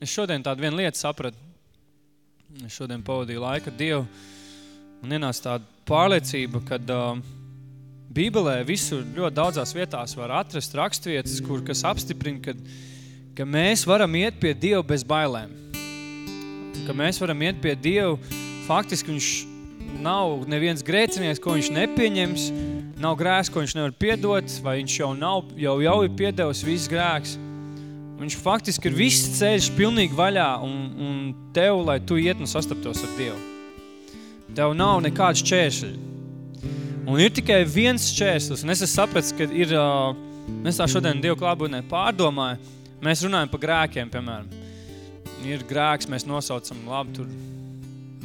es šodien tādu vienu lietu sapratu. Es šodien pavadīju laiku Dievu un ienāca tāda pārliecība, kad uh, Bībelē visur ļoti daudzās vietās var atrast rakstvietas, kur kas apstiprina, kad, ka mēs varam iet pie Dieva bez bailēm. Ka mēs varam iet pie Dievu, faktiski viņš nav neviens grēcinieks, ko viņš nepieņems, nav grēks, ko viņš nevar piedot, vai viņš jau, nav, jau, jau ir piedevis viss grēks. Viņš faktiski ir viss ceļš pilnīgi vaļā un, un tev, lai tu iet un sastaptos ar Dievu. Tev nav nekāds čēršļi. Un ir tikai viens čērslis, un es esmu sapratis, ka ir, mēs tā šodien Dievu klātbūtnē pārdomāju, mēs runājam par grēkiem, piemēram. Ir grēks, mēs nosaucam labi tur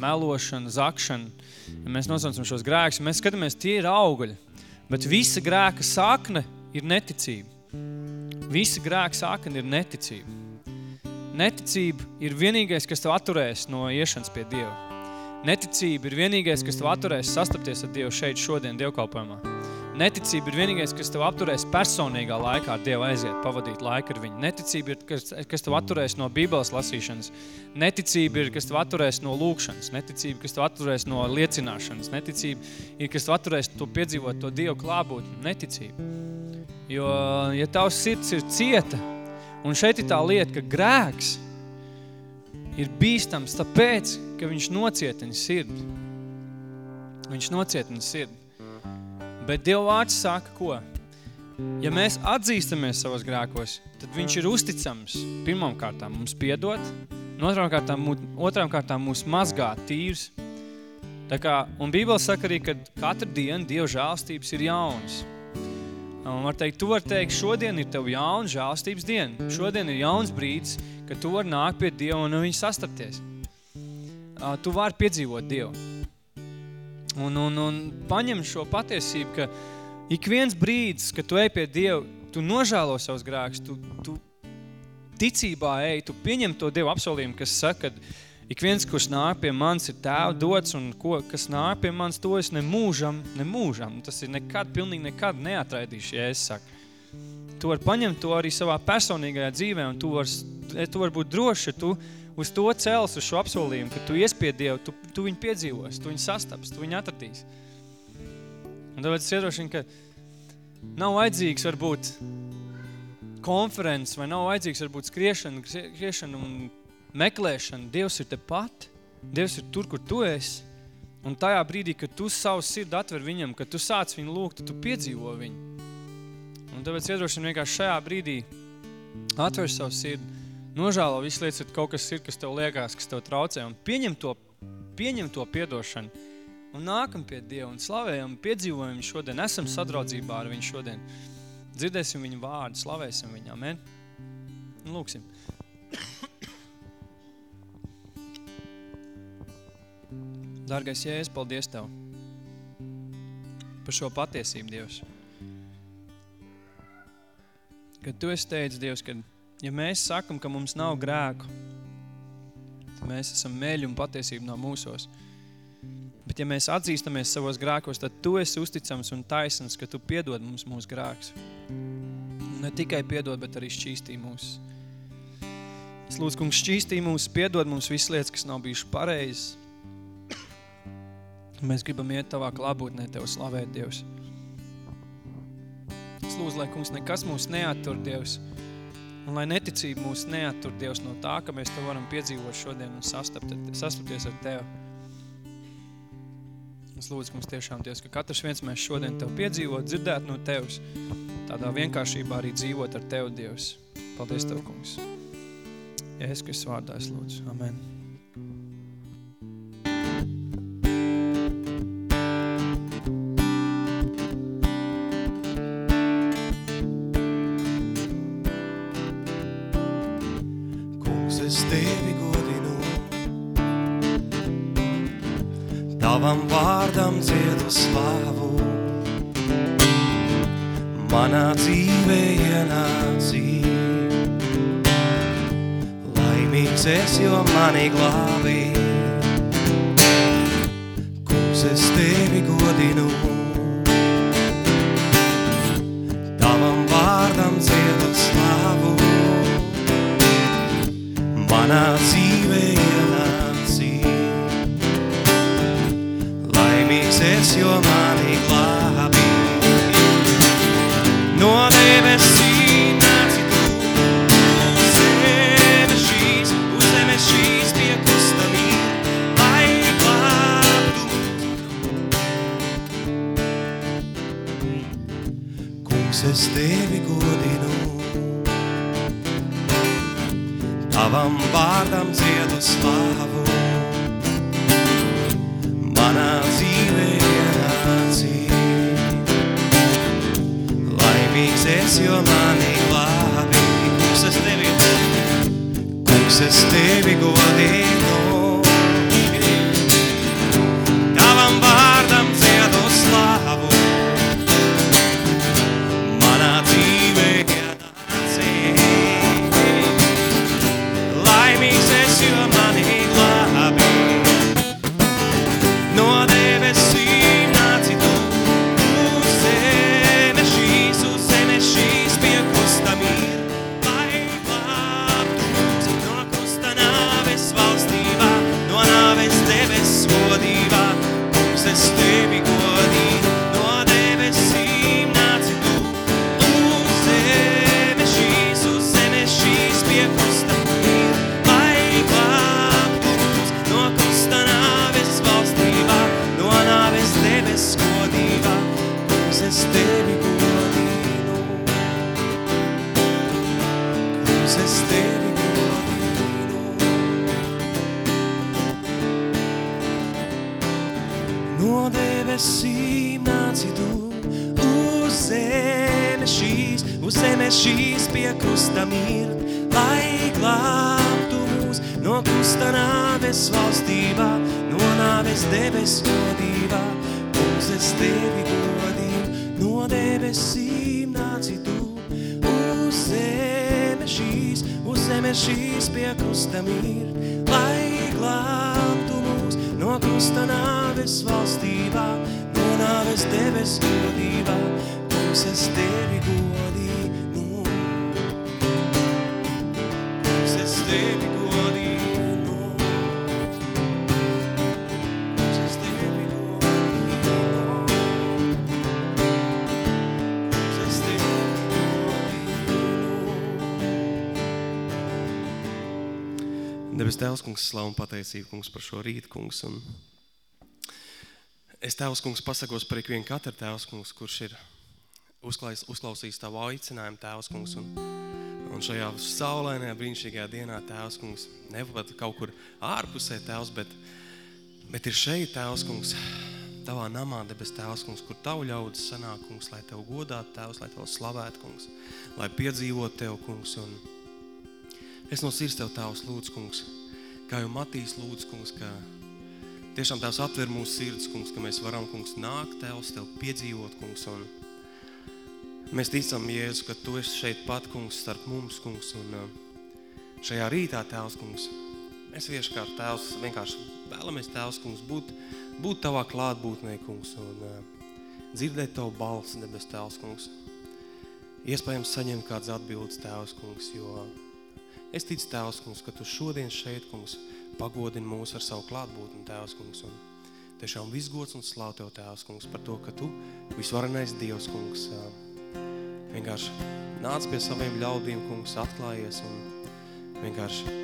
melošana, zakšana, ja mēs nosaucam šos grēkus, mēs skatāmies, tie ir augļi, bet visa grēka sakne ir neticība. Visa grēka sākana ir neticība. Neticība ir vienīgais, kas tev atturēs no iešanas pie Dieva. Neticība ir vienīgais, kas tev atturēs sastapties ar Dievu šeit šodien Dievkalpojumā. Neticība ir vienīgais, kas tev apturēs personīgā laikā ar Dievu aiziet, pavadīt laiku ar viņu. Neticība ir, kas, kas tev atturēs no Bībeles lasīšanas. Neticība ir, kas tev atturēs no lūkšanas. Neticība, kas tev atturēs no liecināšanas. Neticība ir, kas tev atturēs to piedzīvot, to Dievu klābūt. Neticība. Jo, ja tavs sirds ir cieta, un šeit ir tā lieta, ka grēks ir bīstams tāpēc, ka viņš nocietina sirdi. Viņš nocietina sirdi. Bet Dieva vārds saka, ko? Ja mēs atzīstamies savos grēkos, tad viņš ir uzticams pirmām kārtām mums piedot, un otrām kārtām, otrām kārtām mūs mazgāt tīrs. Tā kā, un Bībele saka arī, ka katru dienu Dieva žālstības ir jaunas. Un var teikt, tu var teikt, šodien ir tev jauna žālstības diena. Šodien ir jauns brīdis, kad tu vari nākt pie Dieva un viņu sastapties. Tu vari piedzīvot Dievu. Un, un, un paņem šo patiesību, ka ik viens brīdis, kad tu ej pie Dieva, tu nožēlo savus grēkus, tu, tu ticībā ej, tu pieņem to Dievu apsolījumu, kas saka, ka Ik viens, kurš nāk pie manis, ir tēva dots, un ko, kas nāk pie manis, to es ne mūžam, ne mūžam. Tas ir nekad, pilnīgi nekad neatraidīšu, ja es saku. Tu vari paņemt to arī savā personīgajā dzīvē, un tu vari tu var būt droši, tu uz to cels, uz šo apsolījumu, ka tu iespie Dievu, tu, tu viņu piedzīvos, tu viņu sastaps, tu viņu atradīs. Un tāpēc es iedrošinu, ka nav vajadzīgs varbūt konferences, vai nav vajadzīgs varbūt skriešana, skriešana un meklēšana, Dievs ir te pat, Dievs ir tur, kur tu esi, un tajā brīdī, kad tu savu sirdi atver viņam, kad tu sāc viņu lūgt, tu piedzīvo viņu. Un tāpēc iedrošina vienkārši šajā brīdī atver savu sirdi, nožālo visu lietas, ka kaut kas ir, kas tev liekas, kas tev traucē, un pieņem to, pieņem to piedošanu, un nākam pie Dieva, un slavējam, piedzīvojam viņu šodien, esam sadraudzībā ar viņu šodien, dzirdēsim viņu vārdu, slavēsim viņu, amen. Un lūksim. Dārgais Jēzus, paldies Tev par šo patiesību, Dievs. Kad Tu esi teicis, Dievs, ka ja mēs sakam, ka mums nav grēku, tad mēs esam meļi un patiesība nav mūsos. Bet ja mēs atzīstamies savos grēkos, tad Tu esi uzticams un taisns, ka Tu piedod mums mūsu grēks. Ne tikai piedod, bet arī šķīstī mūs. Es lūdzu, kungs, šķīstī mūs, piedod mums visas lietas, kas nav bijuši pareizes Mēs gribam iet tavā klābūtnē, Tev slavēt, Dievs. Es lūdzu, lai, kungs, nekas mūs neattur, Dievs, un lai neticība mūs neattur, Dievs, no tā, ka mēs Tev varam piedzīvot šodien un sastapt, sastapties ar Tev. Es lūdzu, kungs, tiešām, Dievs, ka katrs viens mēs šodien Tev piedzīvot, dzirdēt no Tevs, tādā vienkāršībā arī dzīvot ar Tev, Dievs. Paldies Tev, kungs. Jēzus Kristus vārdā es lūdzu. Amen. Tavam vārdam dziedu slāvu, manā dzīvē ienācī. Laimīgs es, jo mani glābī, kungs es tevi godinu. Manā dzīvē ienācīja. Laimīgs es, jo mani glābi. No debesīm nāci tu, uz zemes šīs, uz zemes šīs slavu un pateicību, kungs, par šo rītu, kungs. Un es Tēvs, kungs, pasakos par ikvienu katru Tēvs, kungs, kurš ir uzklājis, uzklausījis tavu aicinājumu, Tēvs, kungs. Un, un šajā saulainajā brīnišķīgajā dienā, Tēvs, kungs, nepat kaut kur ārpusē, Tēvs, bet, bet ir šeit, Tēvs, kungs, tavā namā, debes Tēvs, kungs, kur tavu ļaudis sanāk, kungs, lai tev godātu, Tēvs, lai tev slavētu, kungs, lai piedzīvot tev, kungs, un Es no sirds tev tēvs lūdzu, kungs, kā jau Matīs lūdzu, kungs, ka tiešām tēvs atver mūsu sirds, kungs, ka mēs varam, kungs, nākt tēvs, tev piedzīvot, kungs, un mēs ticam, Jēzu, ka tu esi šeit pat, kungs, starp mums, kungs, un uh, šajā rītā, tēvs, kungs, mēs vienkārši tēvs, vienkārši vēlamies, tēvs, kungs, būt, būt tavā klātbūtnē, kungs, un uh, dzirdēt tavu balsi, debes tēvs, kungs. Iespējams saņemt kāds atbildes tēvs, kungs, jo Es ticu, Tēvs, kungs, ka Tu šodien šeit, kungs, pagodini mūs ar savu klātbūtni, Tēvs, kungs, un tiešām viss gods un slāv Tev, Tēvs, kungs, par to, ka Tu visvarenais Dievs, kungs, vienkārši nāc pie saviem ļaudīm, kungs, atklājies un vienkārši,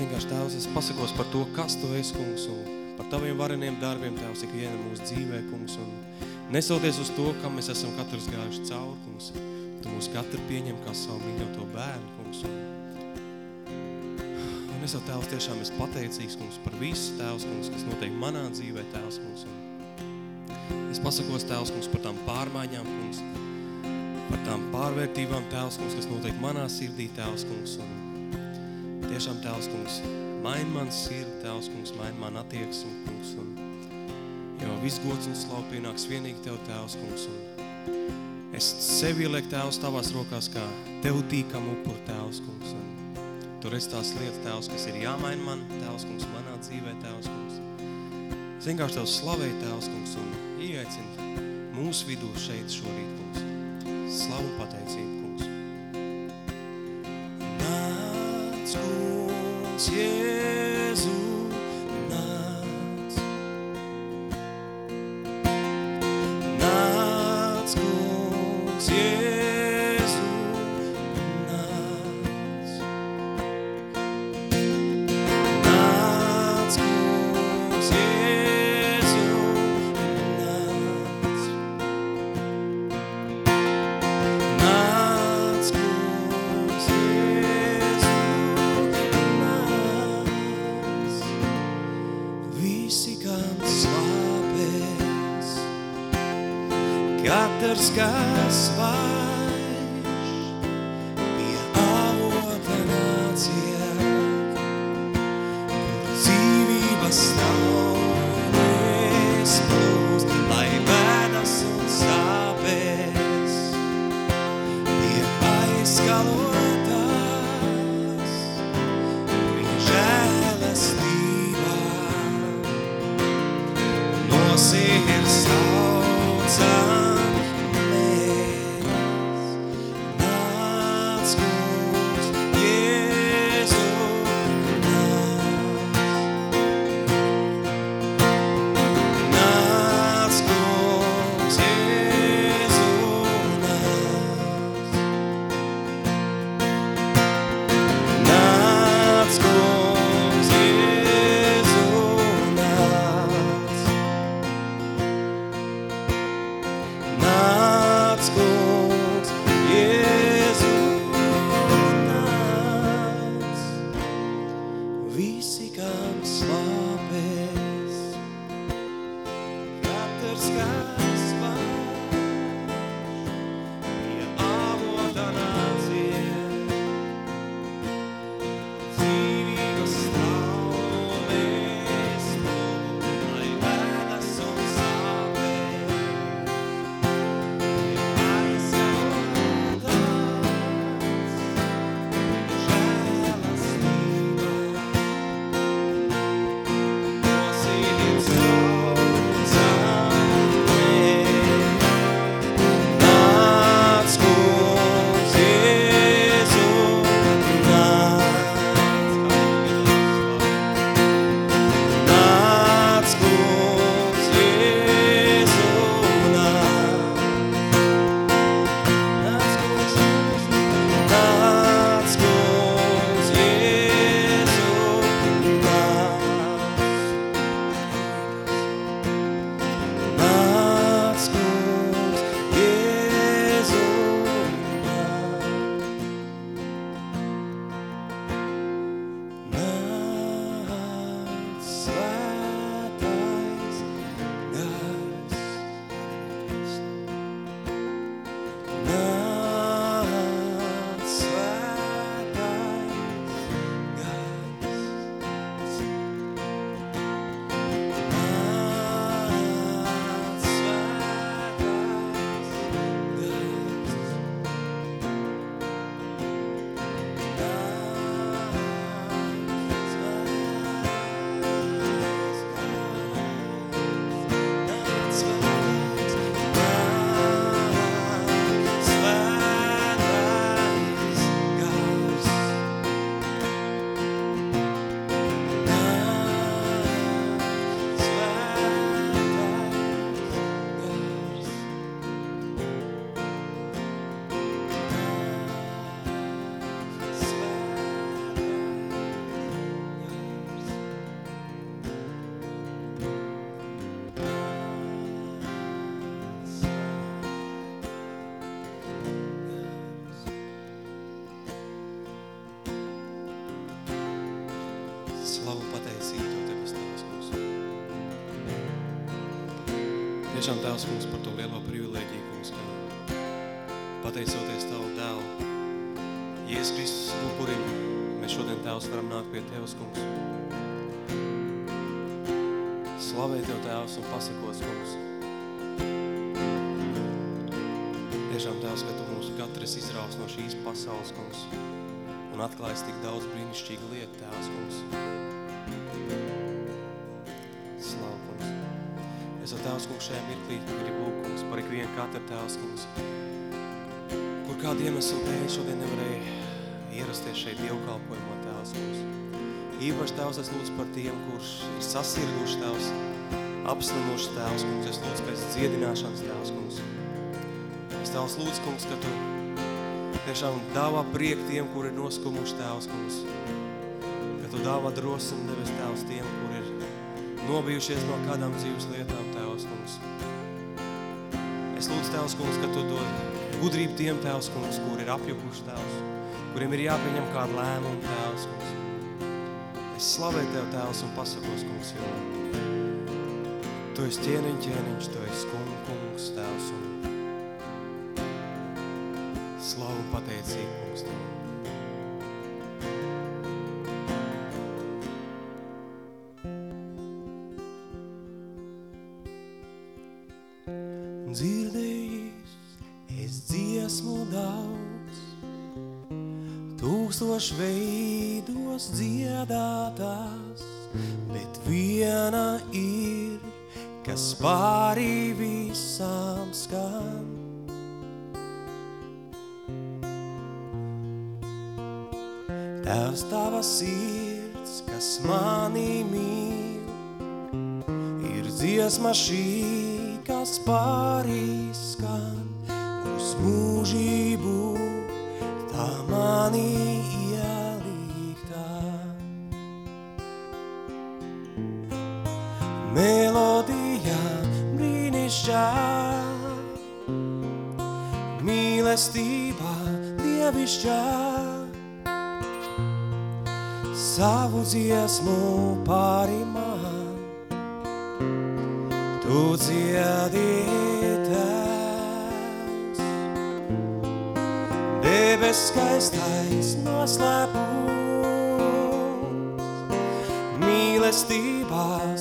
vienkārši, Tēvs, es pasakos par to, kas Tu esi, kungs, un par Taviem vareniem darbiem, Tēvs, ikvienam mūsu dzīvē, kungs, un nesauties uz to, kam mēs esam katrs gājuši cauri, kungs, Tu mūs katru pieņem kā savu mīļoto bērnu, kungs. Un, es jau tēvs tiešām esmu pateicīgs, kungs, par visu tēvs, kungs, kas notiek manā dzīvē, tēvs, kungs. Un es pasakos, tēvs, kungs, par tām pārmaiņām, kungs, par tām pārvērtībām, tēvs, kungs, kas notiek manā sirdī, tēvs, kungs. Un tiešām, tēvs, kungs, maini man sirdi, tēvs, kungs, maini man attieksmi, kungs. Un, jo viss gods un slavu pienāks vienīgi Tev, tēvs, kungs. Un, Es sevi lieku tēvs tavās rokās kā tev tīkam upur tēvs, kungs. Un tur es tās lietas tēvs, kas ir jāmaina man, tēvs, kungs, manā dzīvē, tēvs, kungs. Es vienkārši tev slavēju, tēvs, kungs, un ieaicinu mūsu vidū šeit šorīt, kungs. Slavu pateicību, kungs. Nāc, kungs, jēs. Katrs, kas var. Tēvs, kungs, par to lielo privilēģiju, kungs, ka pateicoties Tavu dēlu, Jēzus Kristus nu, upurim, mēs šodien, Tēvs, varam nākt pie Tevas, kungs. Slavē Tev, Tēvs, un pasakos, kungs. Tiešām, Tēvs, ka Tu mums katrs izraus no šīs pasaules, kungs, un atklājas tik daudz brīnišķīgu lietu, Tēvs, kungs. Tēvs, kungs. lūdzu, Tēvs, kungs, šajā mirklī grib lūkums par ikvienu katru Tēvs, kungs, kur kādu iemeslu dēļ šodien nevarēja ierasties šeit dievkalpojumā, Tēvs, kungs. Īpaši, Tēvs, es lūdzu par tiem, kurš ir sasirguši, Tēvs, apslimuši, Tēvs, kungs, es lūdzu pēc dziedināšanas, Tēvs, kungs. Es Tēvs lūdzu, kungs, ka Tu tiešām dāvā priek tiem, kuri ir noskumuši, Tēvs, kungs. Ka Tu dāvā drosmi, Devis, Tēvs, tiem, kuri ir nobijušies no kādām dzīves lietām. Tēvs, kungs, ka Tu dod gudrību tiem Tēvs, kungs, kuri ir apjukuši Tēvs, kuriem ir jāpieņem kādu lēmumu Tēvs, kungs. Es slavēju Tev, Tēvs, un pasakos, kungs, jo Tu esi ķēniņ, ķēniņš, Tu esi kungu, kungs, Tēvs, un slavu pateicību, kungs, Tev. Dzirdējis, es dziesmu daudz, tūkstoši veidos dziedātās, bet viena ir, kas pārī visām skan. Tēvs tava sirds, kas mani mīl, ir dziesma šī, kas pārī skan mūžību, tā mani ieliktā. Melodija brīnišķā, mīlestībā dievišķā, savu dziesmu pāri man. Tu dziedi skaistais noslēpums, mīlestībā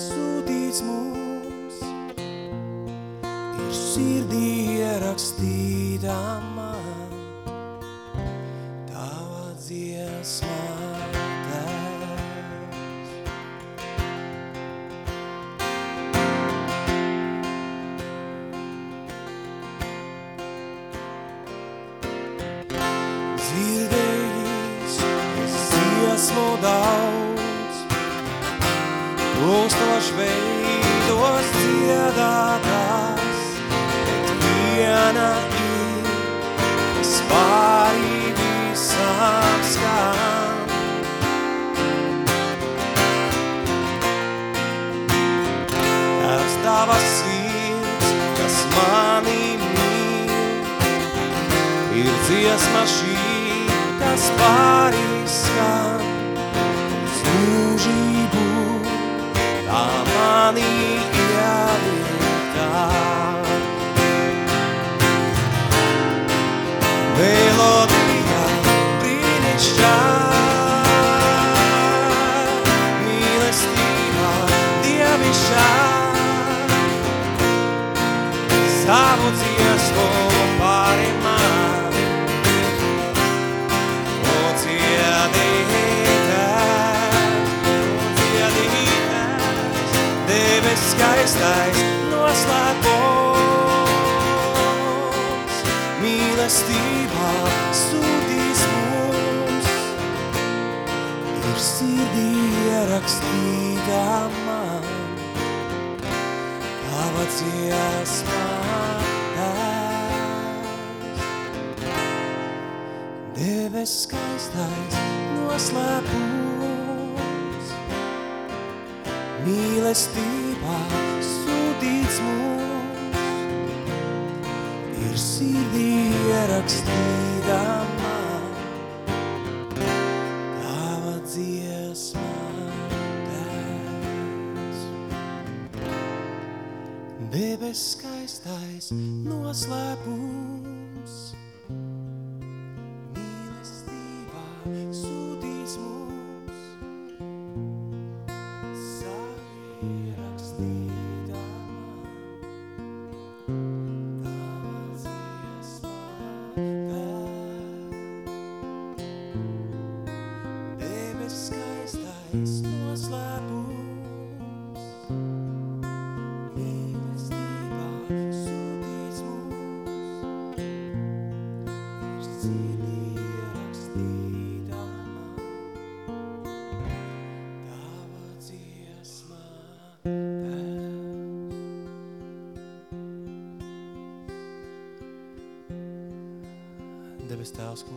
mīlestībā sūtīts mums, ir sirdī ierakstītā man, tava dziesma tēvs. Debes skaistais noslēpums,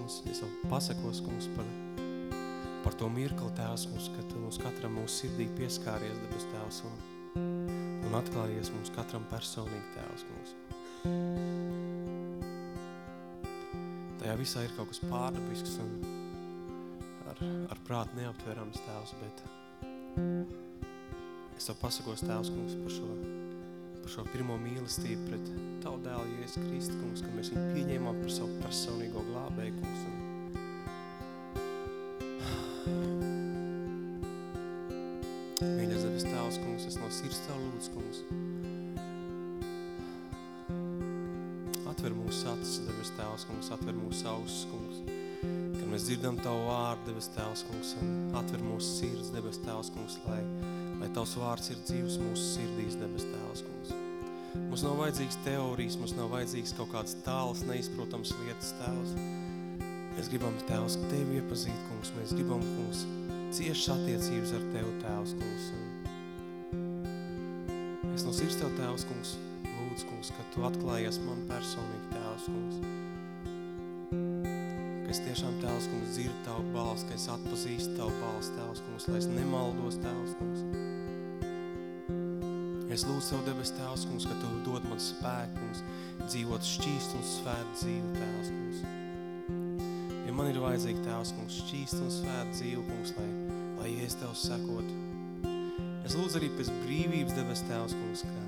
kungs, es vēl pasakos, kungs, par, par to mirkli, Tēvs, kungs, ka Tu mums katram mūsu sirdī pieskāries, debes Tēvs, un, un atklājies mums katram personīgi, Tēvs, kungs. Tajā visā ir kaut kas pārdabisks un ar, ar prātu neaptverams, Tēvs, bet es Tev pasakos, Tēvs, kungs, par šo par šo pirmo mīlestību pret Tavu dēlu Jēzus Kristu, kungs, ka mēs viņu pieņēmām par savu personīgo glābēju, kungs. Un... Mīļas debes tēvs, kungs, es no sirds Tev lūdzu, kungs. Atver mūsu acis, debes tēvs, kungs, atver mūsu ausis, kungs. Kad mēs dzirdam Tavu vārdu, debes tēvs, kungs, un atver mūsu sirds, debes tēvs, kungs, lai, lai Tavs vārds ir dzīvs mūsu sirdīs, debes tēvs, kungs. Mums nav vajadzīgs teorijas, mums nav vajadzīgs kaut kāds tāls, neizprotams lietas tēvs. Mēs gribam, Tēvs, Tevi iepazīt, kungs. Mēs gribam, kungs, ciešas attiecības ar Tevi, Tēvs, kungs. Es no sirds Tev, Tēvs, kungs, lūdzu, kungs, ka Tu atklājies man personīgi, Tēvs, kungs. Ka es tiešām, Tēvs, kungs, dzirdu Tavu balstu, ka es atpazīstu Tavu balstu, Tēvs, kungs, lai es nemaldos, Tēvs, kungs. Es lūdzu Tev, debes Tēvs, kungs, ka Tu dod man spēku, kungs, dzīvot šķīst un svēt dzīvi, Tēvs, kungs. Ja man ir vajadzīgi, Tēvs, kungs, šķīst un svēt dzīvi, kungs, lai, lai es Tev sekot. Es lūdzu arī pēc brīvības, debes Tēvs, kungs, ka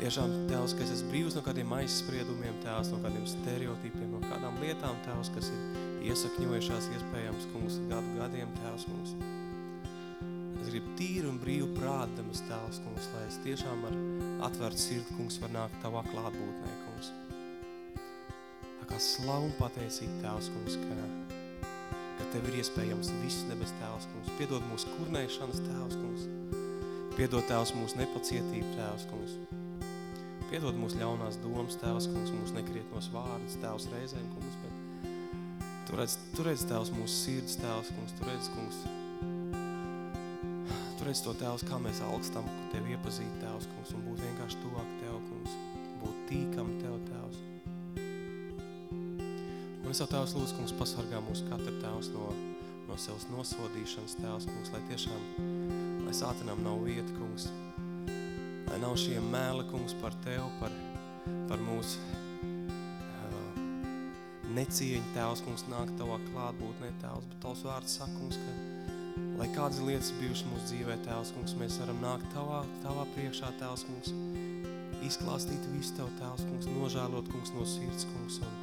tiešām, Tēvs, ka es esmu brīvs no kādiem aizspriedumiem, Tēvs, no kādiem stereotipiem, no kādām lietām, Tēvs, kas ir iesakņojušās iespējams, kungs, gadu gadiem, Tēvs, kungs gribu tīru un brīvu prātu, demas tēvs, kungs, lai es tiešām ar atvērtu sirdi, kungs, var nākt tavā klātbūtnē, kungs. Tā kā slavu un pateicību, tēvs, kungs, ka, ka tev ir iespējams viss debes tēvs, kungs. Piedod mūsu kurnēšanas tēvs, kungs. Piedod tēvs mūsu nepacietību, tēvs, kungs. Piedod mūsu ļaunās domas, tēvs, kungs, mūsu nekrietnos vārdus, tēvs reizēm, kungs, bet tu redz, tu redz tēvs mūsu sirds, tēvs, kungs, tu redz, kungs, redz to, Tēvs, kā mēs alkstam Tevi iepazīt, Tēvs, kungs, un būt vienkārši tuvāk Tev, kungs, būt tīkam Tev, Tēvs. Un es jau Tēvs lūdzu, kungs, pasargā mūsu katru Tēvs no, no sevas nosodīšanas, Tēvs, kungs, lai tiešām, lai sātinām nav vieta, kungs, lai nav šie mēli, kungs, par Tev, par, par mūsu uh, necieņu, Tēvs, kungs, nāk Tavā klātbūtnē, Tēvs, bet Tavs vārds saka, kungs, ka lai kādas lietas bijušas mūsu dzīvē, Tēvs, kungs, mēs varam nākt Tavā, tavā priekšā, Tēvs, kungs, izklāstīt visu Tev, Tēvs, kungs, nožēlot, kungs, no sirds, kungs, un,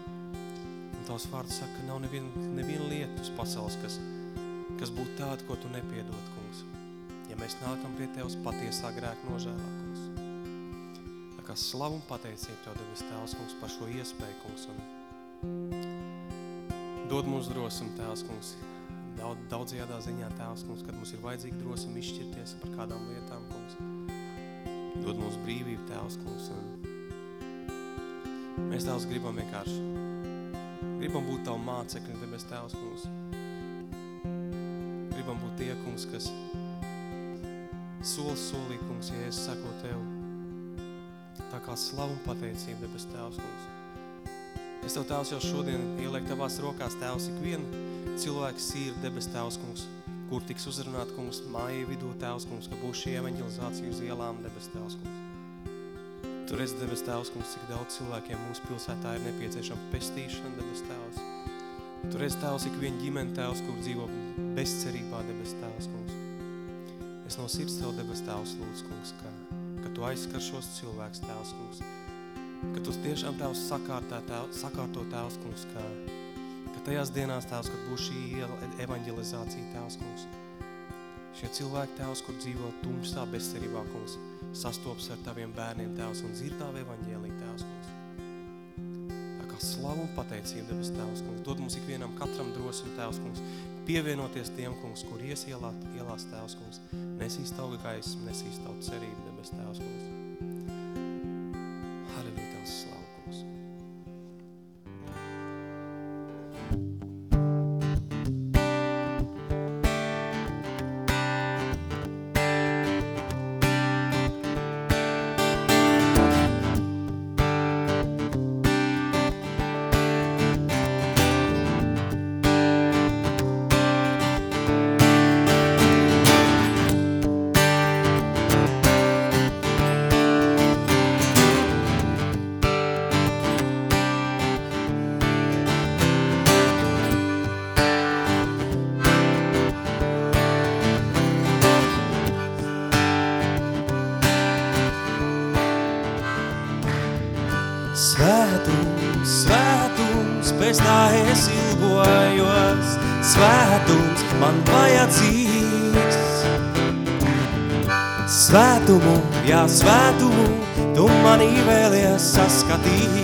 un Tavs vārds saka, ka nav neviena nevien lieta uz pasaules, kas, kas būtu tāda, ko Tu nepiedod, kungs, ja mēs nākam pie Tevs patiesā grēka nožēlā, kungs. Tā kā slavu un pateicību Tev, devis Tēvs, kungs, par šo iespēju, kungs, un dod mums drosmi, Tēvs, kungs, daudz, daudzajādā ziņā tēvs, kungs, kad mums ir vajadzīga drosme izšķirties par kādām lietām, kungs. Dod mums brīvību, tēvs, kungs. Un mēs tēvs gribam vienkārši, gribam būt tavu mācekļi, debes tēvs, kungs. Gribam būt tie, kungs, kas solis solī, kungs, ja es sako tev, tā kā slavu un pateicību, debes tēvs, kungs. Es tev, tēvs, jau šodien ieliek tavās rokās, tēvs, ikvienu cilvēks ir debes tēvs, kungs, kur tiks uzrunāt, kungs, māja vidū tēvs, kungs, ka būs šī evaņģilizācija uz ielām debes tēvs, kungs. Tu redzi debes tēvs, kungs, cik daudz cilvēkiem mūsu pilsētā ir nepieciešama pestīšana debes tēvs. Tu redzi tēvs, ik viena ģimene tēvs, kur dzīvo bezcerībā debes tēvs, kungs. Es no sirds tev debes tēvs lūdzu, kungs, ka, ka tu aizskar šos cilvēks tēvs, kungs. Ka tu tiešām tēvs sakārtā, tēvs, sakārto tēvs, kungs, ka, tajās dienās, Tēvs, kad būs šī evaņģelizācija, Tēvs, kungs. Šie cilvēki, Tēvs, kur dzīvo tumsā bezcerībā, kungs, sastops ar Taviem bērniem, Tēvs, un dzird Tavu evaņģēlī, Tēvs, kungs. Tā kā slavu un pateicību, debes Tēvs, kungs, dod mums ikvienam katram drosmi, Tēvs, kungs, pievienoties tiem, kungs, kur ies ielāt, ielās, Tēvs, kungs, nesīs Tavu gaismu, nesīs Tavu cerību, debes Tēvs, kungs. Svētumu, jā, svētumu, tu manī vēlies saskatīt.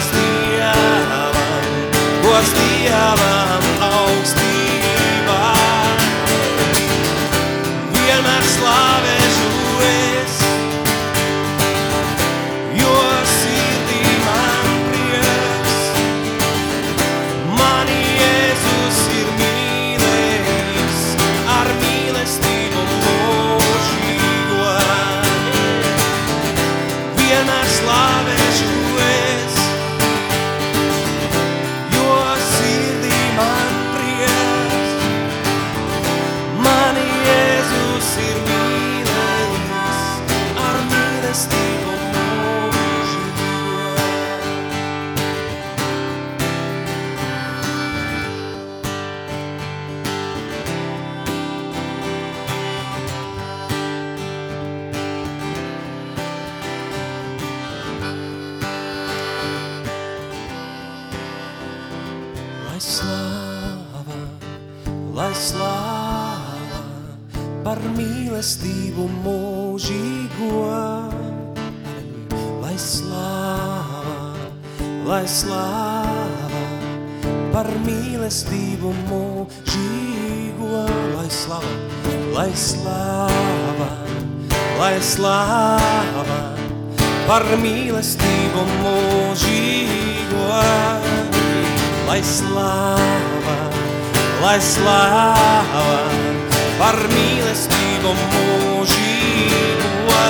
Gos Dievam, gos Dievam mīlestību mūžīgo. Lai slāva, lai slāva, lai slāva par mīlestību mūžīgo lai slāva, lai slāva par mīlestību mūžīgo.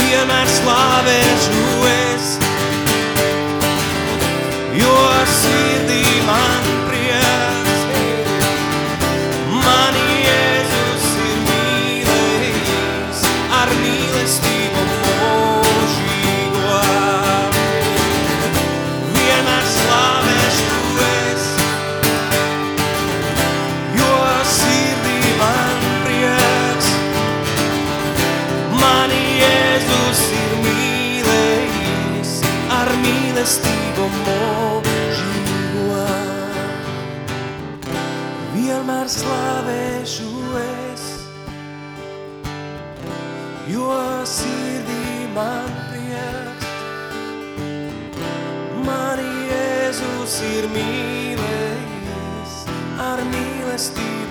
Vienmēr slāvēšu es, jo man prieks. Mani Jēzus ir mīlējis ar mīlestību mūžīgo. Vienmēr slavēšu es, jo sirdī man prieks. Mani Jēzus ir mīlējis ar mīlestību mūžīgo. Slavēšu es, jo sirdī man prieks. Mani Jēzus ir mīlējis ar mīlestību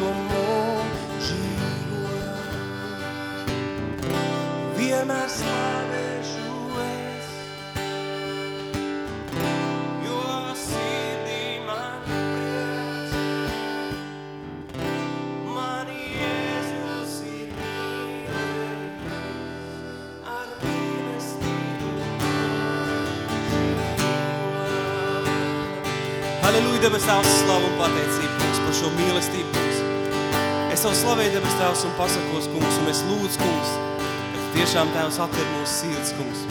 debes Tēvs, slavu un pateicību, kungs, par šo mīlestību, kungs. Es Tev slavēju, debes Tēvs, un pasakos, kungs, un es lūdzu, kungs, ka tiešām Tēvs atver mūsu sirds, kungs.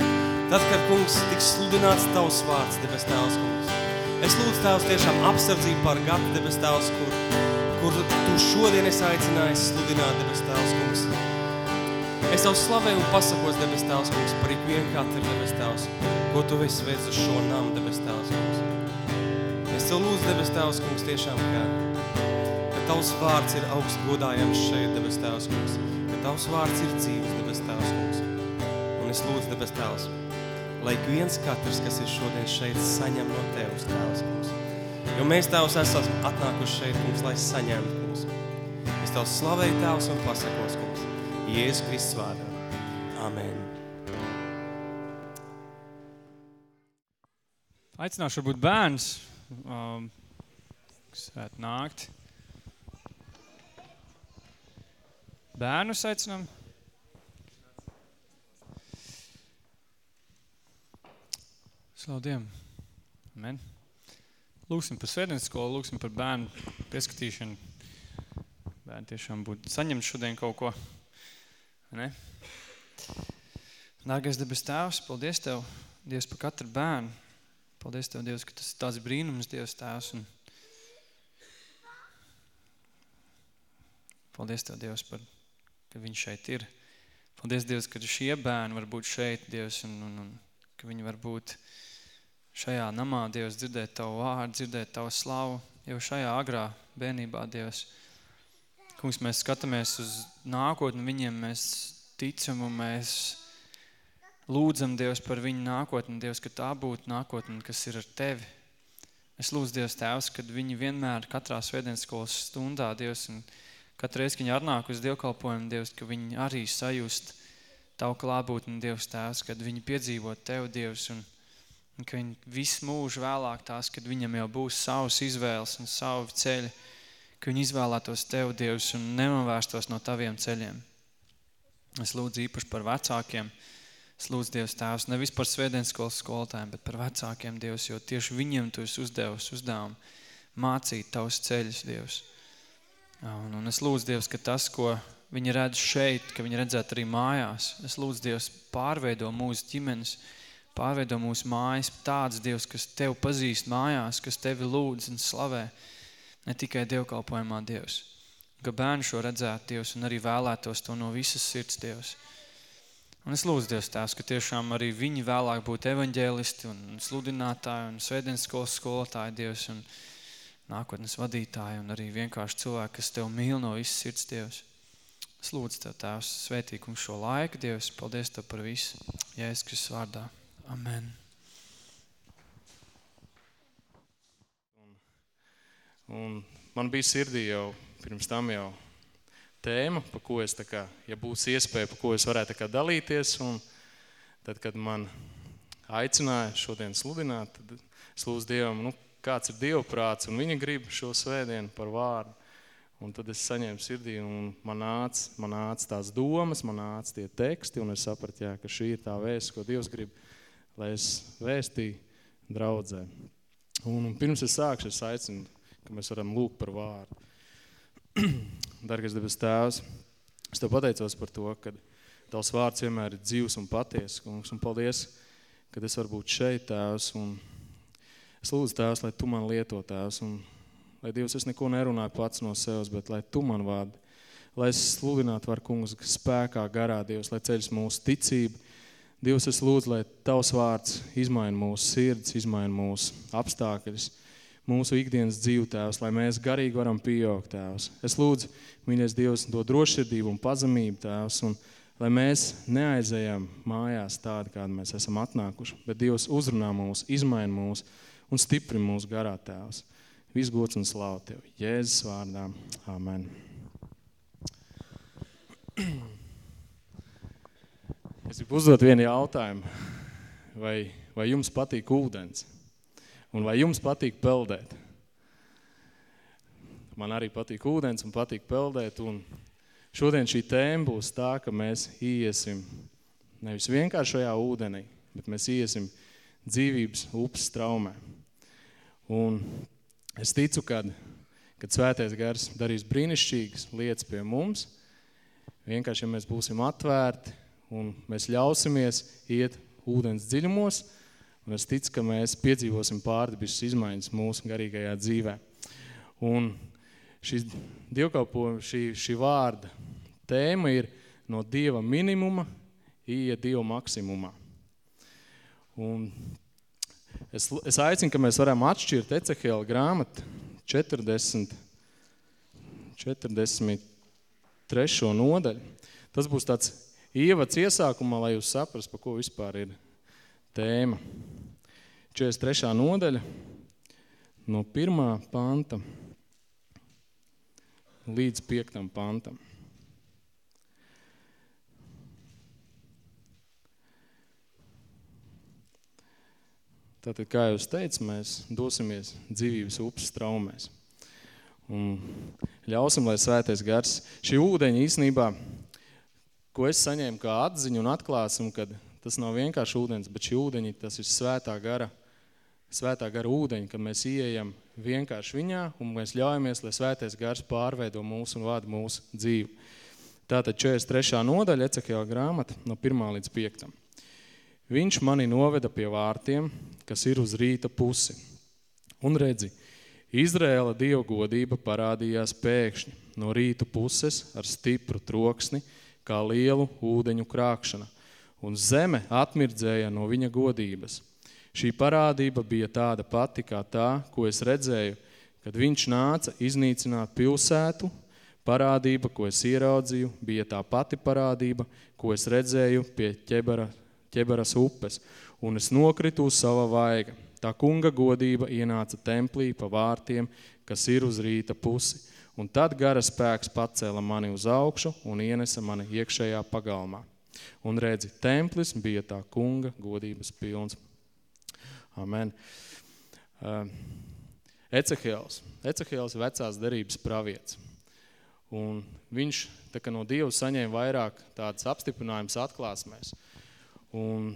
Tad, kad, kungs, tiks sludināts Tavs vārds, debes Tēvs, kungs. Es lūdzu, Tēvs, tiešām apsardzību par gadu, debes Tēvs, kur, kur Tu šodien esi aicinājis sludināt, debes Tēvs, kungs. Es Tev slavēju un pasakos, debes Tēvs, kungs, par ikvienu katru, debes Tēvs, ko Tu esi veids uz šo namu, debes Tēvs, kungs. Es Tev lūdzu, debes Tēvs, kungs, tiešām, ka, ka Tavs vārds ir augst godājams šeit, debes Tēvs, kungs. Ka Tavs vārds ir dzīves, debes Tēvs, kungs. Un es lūdzu, debes Tēvs, lai viens katrs, kas ir šodien šeit, saņem no Tevs, Tēvs, kungs. Jo mēs, Tēvs, esam atnākuši šeit, kungs, lai saņemtu, kungs. Es Tev slavēju, Tēvs, un pasakos, kungs, Jēzus Kristus vārdā. Amen. Aicināšu varbūt bērns, um, kas varētu nākt. Bērnus aicinām. Slavu Dievam. Amen. Lūksim par svētdienas skolu, lūksim par bērnu pieskatīšanu. Bērni tiešām būtu saņemt šodien kaut ko. Ne? Dārgais debes tēvs, paldies Tev, Dievs, par katru bērnu. Paldies Tev, Dievs, ka tas ir tāds brīnums, Dievs tēvs. Un paldies Tev, Dievs, par, ka viņš šeit ir. Paldies, Dievs, ka šie bērni var būt šeit, Dievs, un, un, un ka viņi var būt šajā namā, Dievs, dzirdēt Tavu vārdu, dzirdēt Tavu slavu, jau šajā agrā bērnībā, Dievs. Kungs, mēs skatāmies uz nākotni viņiem, mēs ticam un mēs lūdzam Dievs par viņu nākotni, Dievs, ka tā būtu nākotne, kas ir ar Tevi. Es lūdzu Dievs Tēvs, kad viņi vienmēr katrā svētdienas skolas stundā, Dievs, un katru reizi, kad viņi atnāk uz dievkalpojumu, Dievs, ka viņi arī sajust Tavu klābūtni, Dievs Tēvs, kad viņi piedzīvot Tev, Dievs, un, un ka viņi visu mūžu vēlāk tās, kad viņam jau būs savas izvēles un savu ceļi, ka viņi izvēlētos Tev, Dievs, un nenovērstos no Taviem ceļiem. Es lūdzu īpaši par vecākiem. Es lūdzu, Dievs, Tēvs, nevis par svētdienas skolas skolotājiem, bet par vecākiem, Dievs, jo tieši viņiem Tu esi uzdevis uzdevumu mācīt Tavus ceļus, Dievs. Un, un es lūdzu, Dievs, ka tas, ko viņi redz šeit, ka viņi redzētu arī mājās, es lūdzu, Dievs, pārveido mūsu ģimenes, pārveido mūsu mājas tāds, Dievs, kas Tev pazīst mājās, kas Tevi lūdz un slavē, ne tikai dievkalpojumā Dievs. Ka bērni šo redzētu Dievs un arī vēlētos to no visas sirds Dievs. Un es lūdzu Dievs tās, ka tiešām arī viņi vēlāk būtu evaņģēlisti un sludinātāji un svētdienas skolas skolotāji Dievs un nākotnes vadītāji un arī vienkārši cilvēki, kas Tev mīl no visas sirds Dievs. Es lūdzu Tev Tēvs svētīkumu šo laiku Dievs. Paldies Tev par visu. Jēzus Kristus vārdā. Amen. Un man bija sirdī jau pirms tam jau tēma, pa ko es kā, ja būs iespēja, pa ko es varētu kā dalīties. Un tad, kad man aicināja šodien sludināt, tad es lūdzu Dievam, nu, kāds ir Dieva prāts un viņa grib šo svētdienu par vārdu. Un tad es saņēmu sirdī un man nāca, man nāca tās domas, man nāca tie teksti un es sapratu, jā, ka šī ir tā vēsts, ko Dievs grib, lai es vēstīju draudzē. Un, un pirms es sākšu, es aicinu ka mēs varam lūgt par vārdu. Dargais debes tēvs, es tev pateicos par to, ka tavs vārds vienmēr ir dzīvs un patiesas, kungs, un paldies, ka es varu būt šeit, tēvs, un es lūdzu, tēvs, lai tu man lieto, tēvs, un lai Dievs, es neko nerunāju pats no sevs, bet lai tu man vādi, lai es sludinātu var, kungs, spēkā, garā, Dievs, lai ceļas mūsu ticību, Dievs, es lūdzu, lai tavs vārds izmaina mūsu sirds, izmaina mūsu apstākļus, mūsu ikdienas dzīvu, Tēvs, lai mēs garīgi varam pieaugt, Tēvs. Es lūdzu, mīļais Dievs, to drošsirdību un pazemību, Tēvs, un lai mēs neaizējam mājās tādi, kādi mēs esam atnākuši, bet Dievs uzrunā mūs, izmaina mūs un stipri mūs garā, Tēvs. Viss gods un slāva Tev. Jēzus vārdā. Amen. Es gribu uzdot vienu jautājumu. Vai, vai jums patīk ūdens? Un vai jums patīk peldēt? Man arī patīk ūdens un patīk peldēt. Un šodien šī tēma būs tā, ka mēs iesim nevis vienkāršajā ūdenī, bet mēs iesim dzīvības upes straumē. Un es ticu, kad, kad svētais gars darīs brīnišķīgas lietas pie mums, vienkārši, ja mēs būsim atvērti un mēs ļausimies iet ūdens dziļumos, Un es ticu, ka mēs piedzīvosim pārdabiskas izmaiņas mūsu garīgajā dzīvē. Un šis dievkalpojums, šī, šī vārda tēma ir no Dieva minimuma iet Dieva maksimumā. Un es, es aicinu, ka mēs varam atšķirt Ecehela grāmatu 40, 43. nodaļu. Tas būs tāds ievads iesākumā, lai jūs saprast, pa ko vispār ir tēma. 43. nodaļa no 1. panta līdz 5. pantam. Tātad, kā jūs teicu, mēs dosimies dzīvības upes straumēs. Un ļausim, lai svētais gars. Šī ūdeņa īstenībā, ko es saņēmu kā atziņu un atklāsumu, kad tas nav vienkārši ūdens, bet šī ūdeņa, tas ir svētā gara, svētā gara ūdeņa, kad mēs ieejam vienkārši viņā un mēs ļaujamies, lai svētais gars pārveido mūsu un vada mūsu dzīvi. Tātad 43. nodaļa Ecekijā grāmata no 1. līdz 5. Viņš mani noveda pie vārtiem, kas ir uz rīta pusi. Un redzi, Izrēla Dieva godība parādījās pēkšņi no rītu puses ar stipru troksni, kā lielu ūdeņu krākšana, un zeme atmirdzēja no viņa godības. Šī parādība bija tāda pati kā tā, ko es redzēju, kad viņš nāca iznīcināt pilsētu. Parādība, ko es ieraudzīju, bija tā pati parādība, ko es redzēju pie ķebara ķeberas upes, un es nokritu uz sava vaiga. Tā kunga godība ienāca templī pa vārtiem, kas ir uz rīta pusi, un tad gara spēks pacēla mani uz augšu un ienesa mani iekšējā pagalmā. Un redzi, templis bija tā kunga godības pilns. Amen. Ecehēls. Ecehēls vecās derības pravietis. Un viņš tā kā no Dieva saņēma vairāk tādas apstiprinājumas atklāsmēs. Un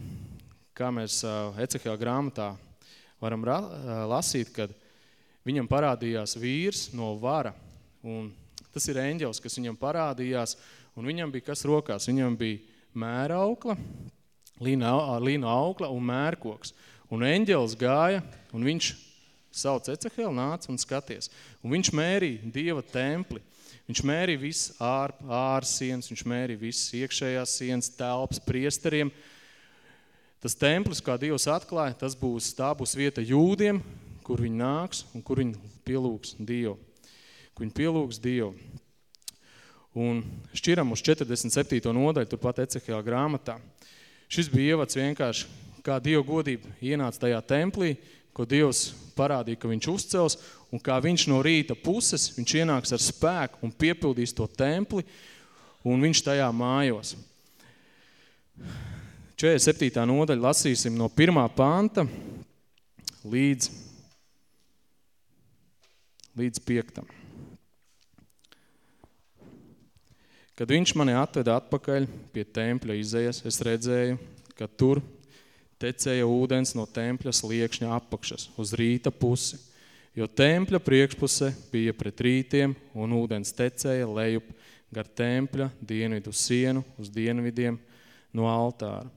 kā mēs Ecehēla grāmatā varam lasīt, kad viņam parādījās vīrs no vara, un tas ir eņģels, kas viņam parādījās, un viņam bija kas rokās? Viņam bija mēraukla, līna, līna aukla un mērkoks. Un eņģels gāja, un viņš sauc Ecehēlu, nāca un skaties. Un viņš mērīja Dieva templi. Viņš mērīja visas ār, ārsienas, viņš mērīja visas iekšējās sienas, telpas priesteriem, Tas templis, kā Dievs atklāja, tas būs, tā būs vieta jūdiem, kur viņi nāks un kur viņi pielūgs Dievu. Kur viņi pielūgs Dievu. Un šķiram uz 47. nodaļu, turpat Ecehēla grāmatā. Šis bija ievads vienkārši, kā Dieva godība ienāca tajā templī, ko Dievs parādīja, ka viņš uzcels, un kā viņš no rīta puses, viņš ienāks ar spēku un piepildīs to templi, un viņš tajā mājos. 47. nodaļa lasīsim no 1. panta līdz, līdz 5. Kad viņš mani atveda atpakaļ pie tempļa izējas, es redzēju, ka tur tecēja ūdens no tempļa sliekšņa apakšas uz rīta pusi, jo tempļa priekšpuse bija pret rītiem un ūdens tecēja lejup gar tempļa dienvidu sienu uz dienvidiem no altāra.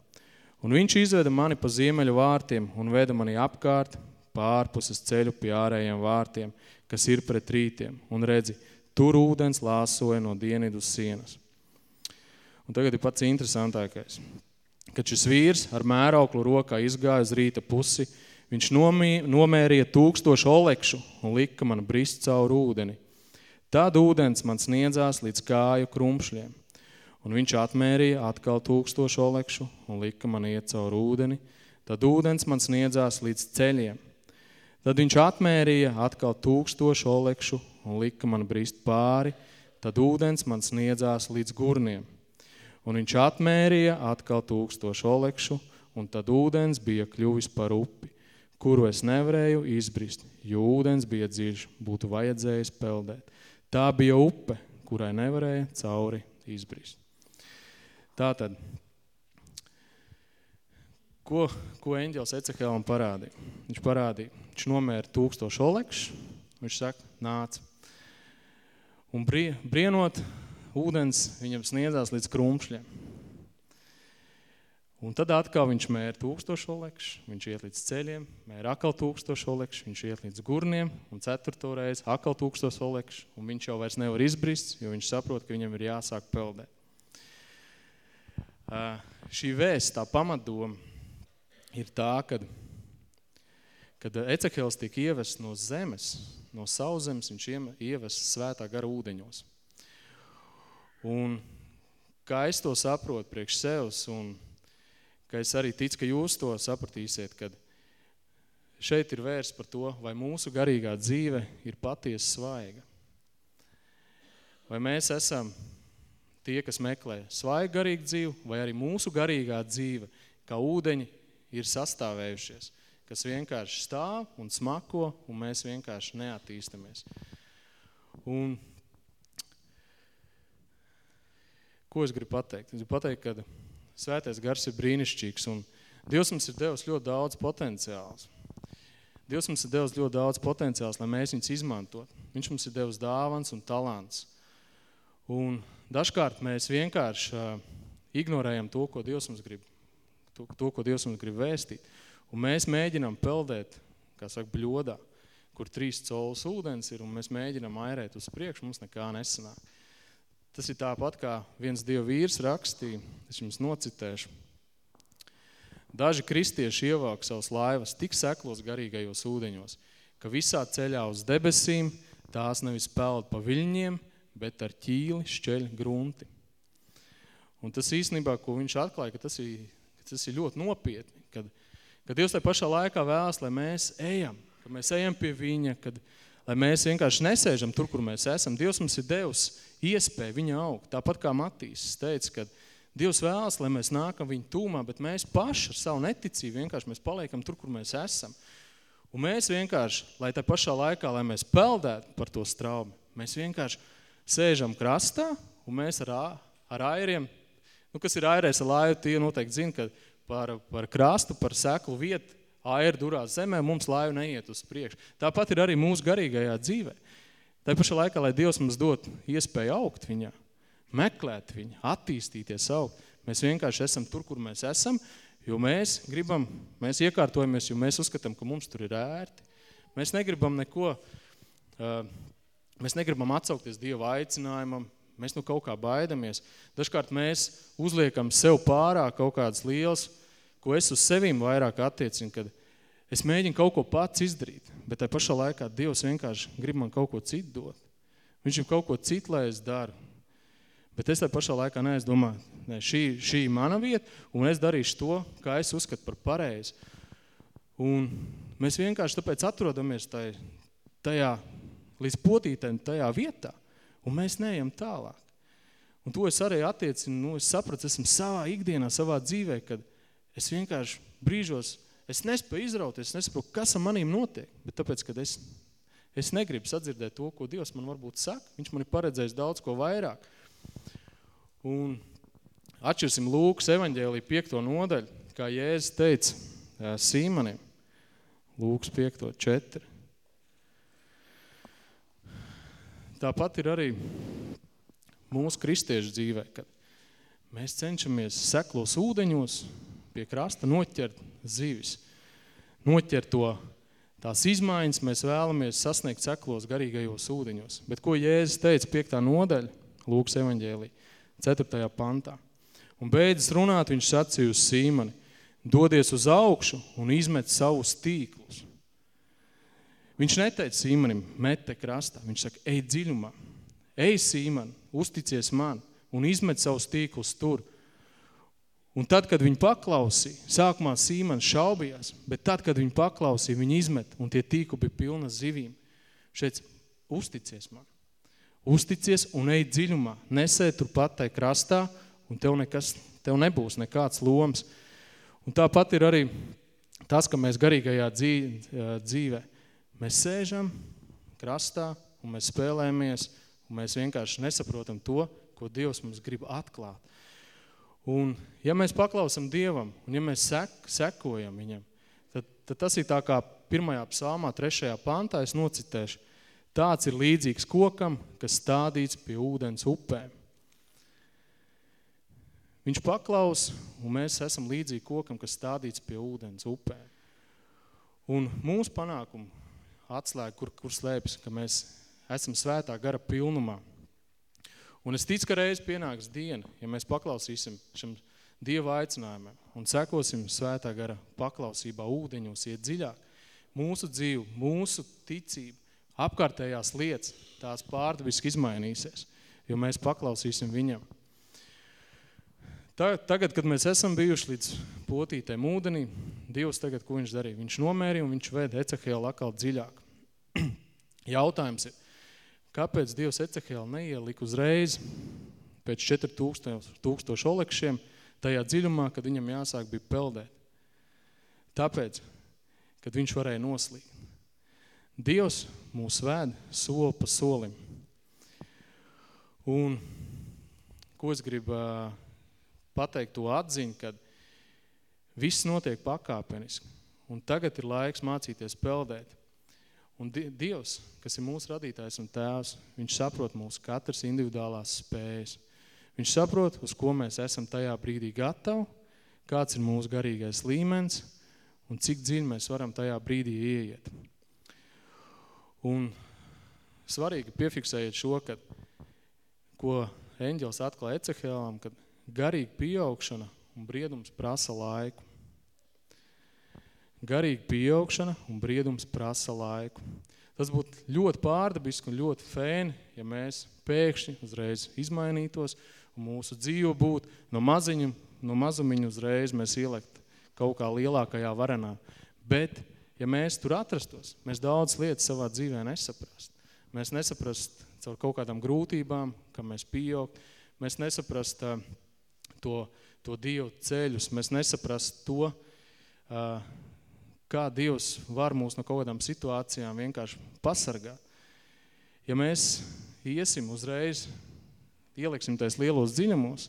Un viņš izveda mani pa ziemeļu vārtiem un veda mani apkārt pārpuses ceļu pie ārējiem vārtiem, kas ir pret rītiem. Un redzi, tur ūdens lāsoja no dienvidu sienas. Un tagad ir pats interesantākais. Kad šis vīrs ar mērauklu rokā izgāja uz rīta pusi, viņš nomī, nomērīja tūkstošu olekšu un lika man brist caur ūdeni. Tad ūdens man sniedzās līdz kāju krumpšļiem – Un viņš atmērīja atkal tūkstošu olekšu un lika man iet caur ūdeni. Tad ūdens man sniedzās līdz ceļiem. Tad viņš atmērīja atkal tūkstošu olekšu un lika man brist pāri. Tad ūdens man sniedzās līdz gurniem. Un viņš atmērīja atkal tūkstošu olekšu, un tad ūdens bija kļuvis par upi, kuru es nevarēju izbrist, jo ūdens bija dziļš, būtu vajadzējis peldēt. Tā bija upe, kurai nevarēja cauri izbrist. Tātad, ko, ko eņģels Ecehēlam parādīja? Viņš parādīja, viņš nomēra tūkstošu olekšu, viņš saka, nāc. Un brie, brienot, ūdens viņam sniedzās līdz krumpšļiem. Un tad atkal viņš mēra tūkstošu olekšu, viņš iet līdz ceļiem, mēra atkal tūkstošu olekšu, viņš iet līdz gurniem, un ceturto reizi atkal tūkstošu olekšu, un viņš jau vairs nevar izbrist, jo viņš saprot, ka viņam ir jāsāk peldēt šī vēsts, tā pamatdoma ir tā, kad, kad Ecehēls tiek ievests no zemes, no sauzemes, viņš ievests svētā gara ūdeņos. Un kā es to saprotu priekš sevs, un ka es arī ticu, ka jūs to sapratīsiet, kad šeit ir vērsts par to, vai mūsu garīgā dzīve ir patiesa svaiga. Vai mēs esam tie, kas meklē svaigu garīgu dzīvi, vai arī mūsu garīgā dzīve, kā ūdeņi ir sastāvējušies, kas vienkārši stāv un smako, un mēs vienkārši neattīstamies. Un ko es gribu pateikt? Es gribu pateikt, ka svētais gars ir brīnišķīgs un Dievs mums ir devis ļoti daudz potenciāls. Dievs mums ir devis ļoti daudz potenciāls, lai mēs viņus izmantot. Viņš mums ir devis dāvans un talants. Un dažkārt mēs vienkārši uh, ignorējam to, ko Dievs mums grib, to, to, ko Dievs mums grib vēstīt. Un mēs mēģinām peldēt, kā saka, bļodā, kur trīs colas ūdens ir, un mēs mēģinām airēt uz priekšu, mums nekā nesanāk. Tas ir tāpat, kā viens Dieva vīrs rakstīja, es jums nocitēšu. Daži kristieši ievāk savus laivas tik seklos garīgajos ūdeņos, ka visā ceļā uz debesīm tās nevis peld pa viļņiem, bet ar ķīli šķeļ grunti. Un tas īstenībā, ko viņš atklāja, ka tas ir, ka tas ir ļoti nopietni, kad, kad Dievs tai pašā laikā vēlas, lai mēs ejam, kad mēs ejam pie viņa, kad, lai mēs vienkārši nesēžam tur, kur mēs esam. Dievs mums ir devis iespēju viņa augt. Tāpat kā Matīs teica, kad Dievs vēlas, lai mēs nākam viņa tūmā, bet mēs paši ar savu neticību vienkārši mēs paliekam tur, kur mēs esam. Un mēs vienkārši, lai tā pašā laikā, lai mēs peldētu par to straubi, mēs vienkārši sēžam krastā un mēs ar, ar airiem, nu, kas ir airēs ar laivu, tie noteikti zina, ka par, par krastu, par seklu vietu airi durās zemē, mums laiva neiet uz priekšu. Tāpat ir arī mūsu garīgajā dzīvē. Tā pašā laikā, lai Dievs mums dot iespēju augt viņā, meklēt viņu, attīstīties, augt. Mēs vienkārši esam tur, kur mēs esam, jo mēs gribam, mēs iekārtojamies, jo mēs uzskatām, ka mums tur ir ērti. Mēs negribam neko, mēs negribam atsaukties Dieva aicinājumam, mēs nu kaut kā baidamies. Dažkārt mēs uzliekam sev pārāk kaut kādas lielas, ko es uz sevīm vairāk attiecinu, kad es mēģinu kaut ko pats izdarīt, bet tai pašā laikā Dievs vienkārši grib man kaut ko citu dot. Viņš ir kaut ko citu, lai es daru. Bet es tā pašā laikā neesmu domāju, ne, šī, šī ir mana vieta, un es darīšu to, kā es uzskatu par pareizi. Un mēs vienkārši tāpēc atrodamies taj, tajā, līdz potītēm tajā vietā, un mēs neejam tālāk. Un to es arī attiecinu, nu, es sapratu, esmu savā ikdienā, savā dzīvē, kad es vienkārši brīžos, es nespēju izrauties, es nesaprotu, kas ar manīm notiek, bet tāpēc, kad es, es negribu sadzirdēt to, ko Dievs man varbūt saka, viņš man ir paredzējis daudz ko vairāk. Un atšķirsim Lūkas evaņģēlī 5. nodaļu, kā Jēzus teica Sīmanim. Lūkas 5. 4. Tāpat ir arī mūsu kristiešu dzīvē, kad mēs cenšamies seklos ūdeņos pie krasta noķert zivis, noķert to, tās izmaiņas mēs vēlamies sasniegt seklos garīgajos ūdeņos. Bet ko Jēzus teica 5. nodaļa Lūkas evaņģēlī? 4. pantā. Un beidzas runāt, viņš sacīja uz Sīmani, dodies uz augšu un izmet savus tīklus. Viņš neteica Sīmanim, mete krastā. Viņš saka, ej dziļumā, ej Sīmani, uzticies man un izmet savus tīklus tur. Un tad, kad viņi paklausīja, sākumā Sīmans šaubījās, bet tad, kad viņi paklausīja, viņi izmet un tie tīkli bija pilna zivīm. Šeit uzticies man. Uzticies un ej dziļumā. Nesē tur pat tai krastā un tev, nekas, tev nebūs nekāds loms. Un tāpat ir arī tas, ka mēs garīgajā dzīvē, mēs sēžam krastā un mēs spēlējamies un mēs vienkārši nesaprotam to, ko Dievs mums grib atklāt. Un ja mēs paklausam Dievam un ja mēs sek, sekojam viņam, tad, tad tas ir tā kā pirmajā psalmā, trešajā pantā, es nocitēšu, Tāds ir līdzīgs kokam, kas stādīts pie ūdens upēm. Viņš paklaus, un mēs esam līdzīgi kokam, kas stādīts pie ūdens upēm. Un mūsu panākumu atslēga, kur, kur slēpjas, ka mēs esam svētā gara pilnumā. Un es ticu, ka reiz pienāks diena, ja mēs paklausīsim šim Dieva aicinājumam un sekosim svētā gara paklausībā ūdeņos, iet dziļāk. Mūsu dzīve, mūsu ticība apkārtējās lietas, tās pārdabiski izmainīsies, jo mēs paklausīsim viņam. Tagad, kad mēs esam bijuši līdz potītēm ūdenī, Dievs tagad, ko viņš darīja? Viņš nomērīja un viņš veda Ecehielu atkal dziļāk. Jautājums ir, kāpēc Dievs Ecehielu neielika uzreiz pēc 4000 olekšiem tajā dziļumā, kad viņam jāsāk bija peldēt? Tāpēc, kad viņš varēja noslīgt. Dievs mūs vēd soli pa solim. Un ko es gribu uh, pateikt to atziņu, kad viss notiek pakāpeniski. Un tagad ir laiks mācīties peldēt. Un Dievs, kas ir mūsu radītājs un tēvs, viņš saprot mūsu katras individuālās spējas. Viņš saprot, uz ko mēs esam tajā brīdī gatavi, kāds ir mūsu garīgais līmenis un cik dziļi mēs varam tajā brīdī ieiet. Un svarīgi piefiksējiet šo, kad, ko eņģels atklāja Ecehēlam, kad garīga pieaugšana un briedums prasa laiku. Garīga pieaugšana un briedums prasa laiku. Tas būtu ļoti pārdabiski un ļoti fēni, ja mēs pēkšņi uzreiz izmainītos un mūsu dzīve būtu no maziņa, no mazumiņa uzreiz mēs ielikt kaut kā lielākajā varenā. Bet, ja mēs tur atrastos, mēs daudz lietas savā dzīvē nesaprast. Mēs nesaprast caur kaut kādām grūtībām, ka mēs pieaugt. Mēs nesaprast uh, to, to Dievu ceļus. Mēs nesaprast to, uh, kā Dievs var mūs no kaut kādām situācijām vienkārši pasargāt. Ja mēs iesim uzreiz, ieliksim tais lielos dziļumos,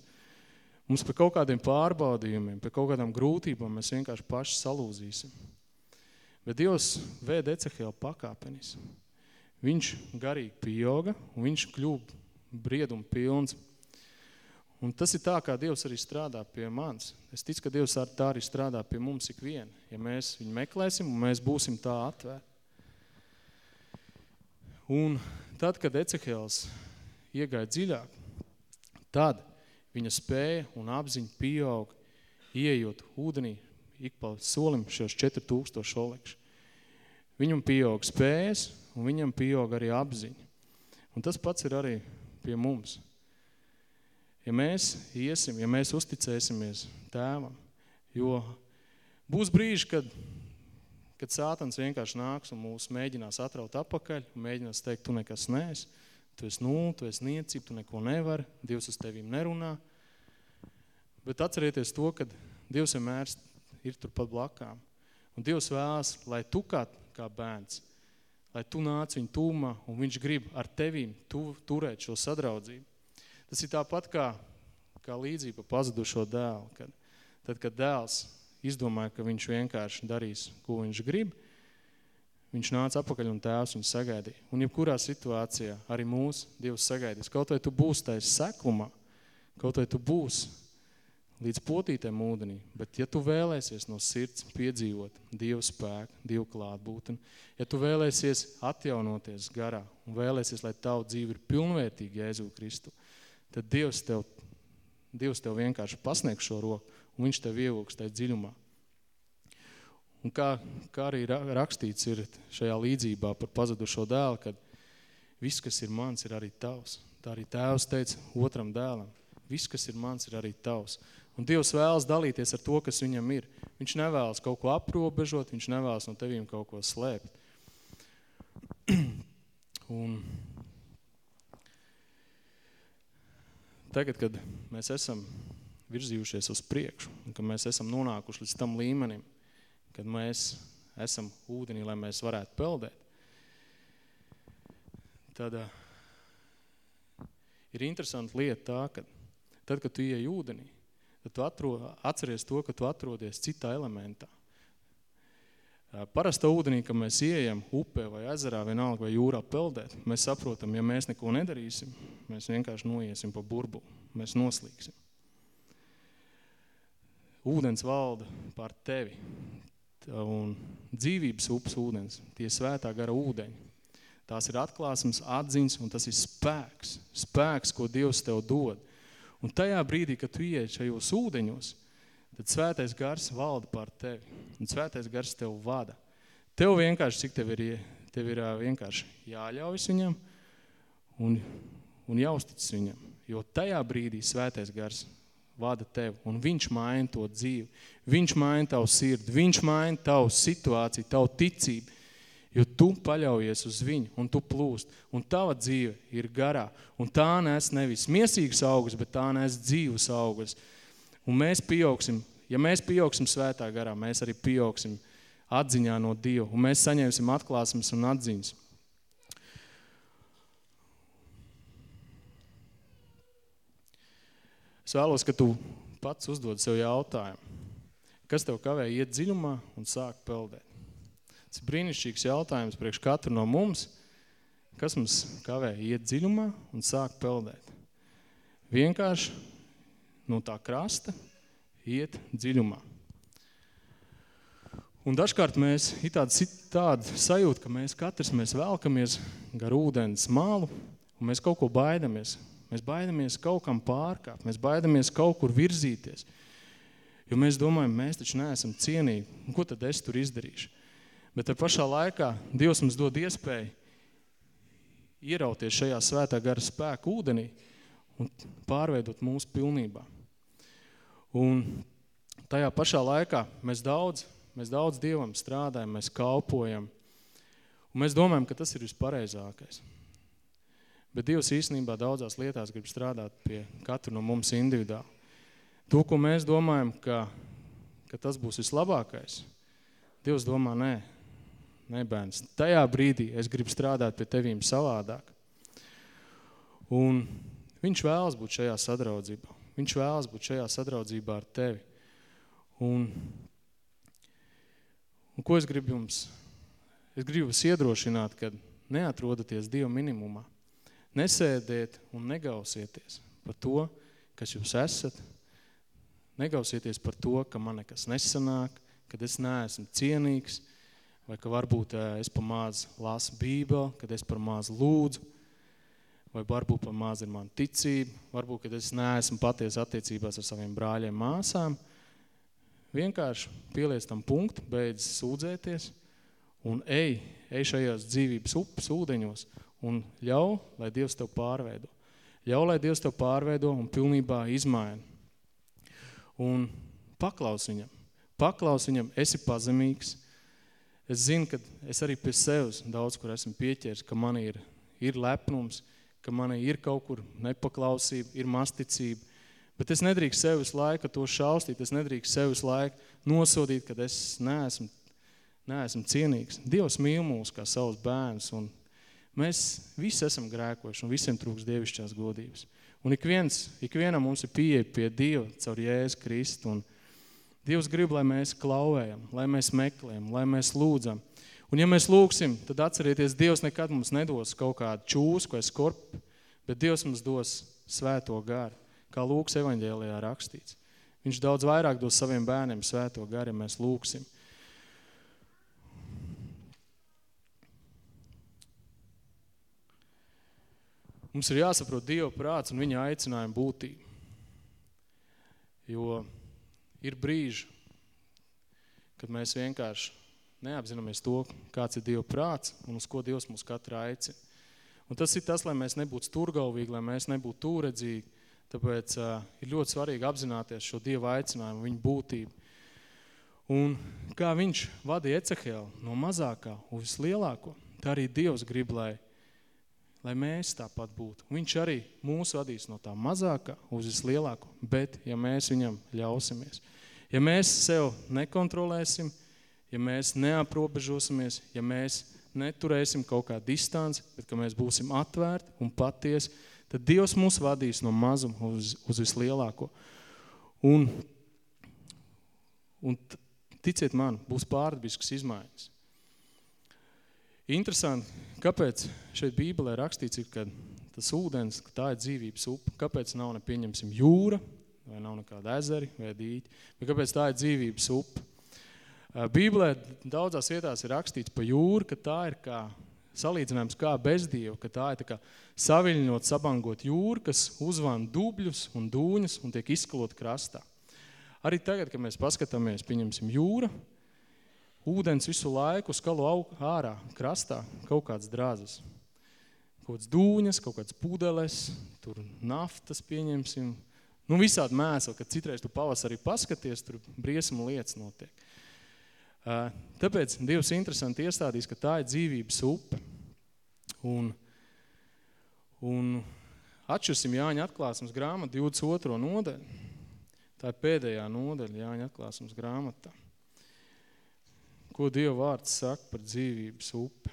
mums pie kaut kādiem pārbaudījumiem, pie kaut kādām grūtībām mēs vienkārši paši salūzīsim. Bet Dievs vēd Ecehēlu pakāpenis. Viņš garīgi pieauga un viņš kļūb briedumu pilns. Un tas ir tā, kā Dievs arī strādā pie manis. Es ticu, ka Dievs ar tā arī strādā pie mums ikvienu, ja mēs viņu meklēsim un mēs būsim tā atvērti. Un tad, kad Ecehēls iegāja dziļāk, tad viņa spēja un apziņa pieaug, ieejot ūdenī, ik pa solim šos 4000 olekšu. Viņam pieaug spējas un viņam pieaug arī apziņa. Un tas pats ir arī pie mums. Ja mēs iesim, ja mēs uzticēsimies tēvam, jo būs brīži, kad, kad sātans vienkārši nāks un mūs mēģinās atraut apakaļ un mēģinās teikt, tu nekas neesi, tu esi nul, tu esi niecība, tu neko nevari, Dievs uz tevīm nerunā. Bet atcerieties to, ka Dievs vienmēr ir turpat blakām. Un Dievs vēlas, lai tu kā, kā bērns, lai tu nāc viņa tūmā un viņš grib ar tevīm tu, turēt šo sadraudzību. Tas ir tāpat kā, kā līdzība pazudušo dēlu. Kad, tad, kad dēls izdomāja, ka viņš vienkārši darīs, ko viņš grib, viņš nāca apakaļ un tēvs viņu sagaidīja. Un jebkurā situācijā arī mūs Dievs sagaidīs. Kaut vai tu būsi tais seklumā, kaut vai tu būsi līdz potītēm ūdenī, bet ja tu vēlēsies no sirds piedzīvot Dievu spēku, Dievu klātbūteni, ja tu vēlēsies atjaunoties garā un vēlēsies, lai tavu dzīve ir pilnvērtīga Jēzu Kristu, tad Dievs tev, Dievs tev vienkārši pasniegs šo roku, un viņš tev ievilks tajā dziļumā. Un kā, kā arī rakstīts ir šajā līdzībā par pazudušo dēlu, kad viss, kas ir mans, ir arī tavs. Tā arī tēvs teica otram dēlam, viss, kas ir mans, ir arī tavs. Un Dievs vēlas dalīties ar to, kas viņam ir. Viņš nevēlas kaut ko aprobežot, viņš nevēlas no tevīm kaut ko slēpt. un tagad, kad mēs esam virzījušies uz priekšu, un kad mēs esam nonākuši līdz tam līmenim, kad mēs esam ūdenī, lai mēs varētu peldēt, tad uh, ir interesanta lieta tā, ka tad, kad tu ieej ūdenī, tad tu atro, atceries to, ka tu atrodies citā elementā. Parasta ūdenī, kad mēs ieejam upē vai ezerā, vienalga vai jūrā peldēt, mēs saprotam, ja mēs neko nedarīsim, mēs vienkārši noiesim pa burbulu, mēs noslīgsim. Ūdens valda pār tevi un dzīvības upes ūdens, tie svētā gara ūdeņi. Tās ir atklāsums, atziņas un tas ir spēks, spēks, ko Dievs tev dod. Un tajā brīdī, kad tu ieiet šajos ūdeņos, tad svētais gars valda pār tevi. Un svētais gars tev vada. Tev vienkārši, cik tev ir, tev ir vienkārši jāļaujas viņam un, un jāuzticas viņam. Jo tajā brīdī svētais gars vada tevi un viņš maina to dzīvi. Viņš maina tavu sirdi, viņš maina tavu situāciju, tavu ticību. Jo tu paļaujies uz viņu un tu plūst. Un tava dzīve ir garā. Un tā nes nevis miesīgas augus, bet tā nes dzīves augus. Un mēs pieaugsim, ja mēs pieaugsim svētā garā, mēs arī pieaugsim atziņā no Dieva, un mēs saņemsim atklāsmes un atziņas. Es vēlos, ka tu pats uzdod sev jautājumu. Kas tev kavē iet dziļumā un sāk peldēt? Tas ir brīnišķīgs jautājums priekš katru no mums. Kas mums kavē iet dziļumā un sāk peldēt? Vienkārši no tā krasta iet dziļumā. Un dažkārt mēs ir tāda, tāda sajūta, ka mēs katrs mēs velkamies gar ūdens malu un mēs kaut ko baidamies. Mēs baidamies kaut kam pārkāpt, mēs baidamies kaut kur virzīties. Jo mēs domājam, mēs taču neesam cienīgi. Un ko tad es tur izdarīšu? Bet ar pašā laikā Dievs mums dod iespēju ierauties šajā svētā gara spēka ūdenī un pārveidot mūsu pilnībā. Un tajā pašā laikā mēs daudz, mēs daudz Dievam strādājam, mēs kalpojam. Un mēs domājam, ka tas ir vispareizākais. Bet Dievs īstenībā daudzās lietās grib strādāt pie katru no mums individuāli. To, ko mēs domājam, ka, ka tas būs vislabākais, Dievs domā, nē, nē, bērns. Tajā brīdī es gribu strādāt pie tevīm savādāk. Un viņš vēlas būt šajā sadraudzībā. Viņš vēlas būt šajā sadraudzībā ar tevi. Un, un ko es gribu jums? Es gribu jūs iedrošināt, kad neatrodaties Dieva minimumā. Nesēdiet un negausieties par to, kas jūs esat, Negausieties par to, ka man nekas nesanāk, kad es neesmu cienīgs, vai ka varbūt es par maz lasu bībeli, kad es par maz lūdzu, vai varbūt par maz ir man ticība, varbūt, kad es neesmu paties attiecībās ar saviem brāļiem māsām. Vienkārši pieliec tam punktu, beidz sūdzēties un ej, ej šajās dzīvības upes ūdeņos un ļau, lai Dievs tev pārveido. Ļau, lai Dievs tev pārveido un pilnībā izmaina un paklaus viņam. Paklaus viņam, esi pazemīgs. Es zinu, ka es arī pie sevis daudz, kur esmu pieķērs, ka man ir, ir lepnums, ka man ir kaut kur nepaklausība, ir masticība. Bet es nedrīkst sev visu laiku to šaustīt, es nedrīkst sev visu laiku nosodīt, kad es neesmu, neesmu cienīgs. Dievs mīl mūs kā savus bērnus, un mēs visi esam grēkoši, un visiem trūks dievišķās godības. Un ik viens, ik vienam mums ir pieeja pie Dieva caur Jēzus Kristu. Un Dievs grib, lai mēs klauvējam, lai mēs meklējam, lai mēs lūdzam. Un ja mēs lūksim, tad atcerieties, Dievs nekad mums nedos kaut kādu čūsku vai skorpu, bet Dievs mums dos svēto garu, kā Lūks evaņģēlijā rakstīts. Viņš daudz vairāk dos saviem bērniem svēto garu, ja mēs lūksim. Mums ir jāsaprot Dieva prāts un viņa aicinājuma būtība. Jo ir brīži, kad mēs vienkārši neapzināmies to, kāds ir Dieva prāts un uz ko Dievs mūs katru aicina. Un tas ir tas, lai mēs nebūtu sturgauvīgi, lai mēs nebūtu tūredzīgi, tāpēc uh, ir ļoti svarīgi apzināties šo Dieva aicinājumu, viņa būtību. Un kā viņš vadīja Ecehēlu no mazākā uz lielāko, tā arī Dievs grib, lai lai mēs tāpat būtu. Viņš arī mūs vadīs no tā mazākā uz vislielāko, bet ja mēs viņam ļausimies, ja mēs sev nekontrolēsim, ja mēs neaprobežosimies, ja mēs neturēsim kaut kā distanci, bet ka mēs būsim atvērti un patiesi, tad Dievs mūs vadīs no mazuma uz, uz vislielāko. Un, un ticiet man, būs pārdabiskas izmaiņas. Interesanti, kāpēc šeit Bībelē rakstīts ir, ka tas ūdens, ka tā ir dzīvības upe. Kāpēc nav nepieņemsim jūra, vai nav nekāda ezeri vai dīķi, bet kāpēc tā ir dzīvības upe? Bībelē daudzās vietās ir rakstīts pa jūru, ka tā ir kā salīdzinājums kā bezdieva, ka tā ir tā kā saviļņot, sabangot jūru, kas uzvan dubļus un dūņus un tiek izskalot krastā. Arī tagad, kad mēs paskatāmies, pieņemsim jūra, ūdens visu laiku skalu aug ārā, krastā, kaut kāds drāzes. Kaut kāds dūņas, kaut kāds pudeles, tur naftas pieņemsim. Nu, visādi mēsli, kad citreiz tu pavasarī paskaties, tur briesmu lietas notiek. Tāpēc Dievs interesanti iestādīs, ka tā ir dzīvības upe. Un, un atšķirsim Jāņa atklāsums grāmatu 22. nodaļu. Tā ir pēdējā nodaļa Jāņa atklāsums grāmatā ko Dieva vārds saka par dzīvības upi.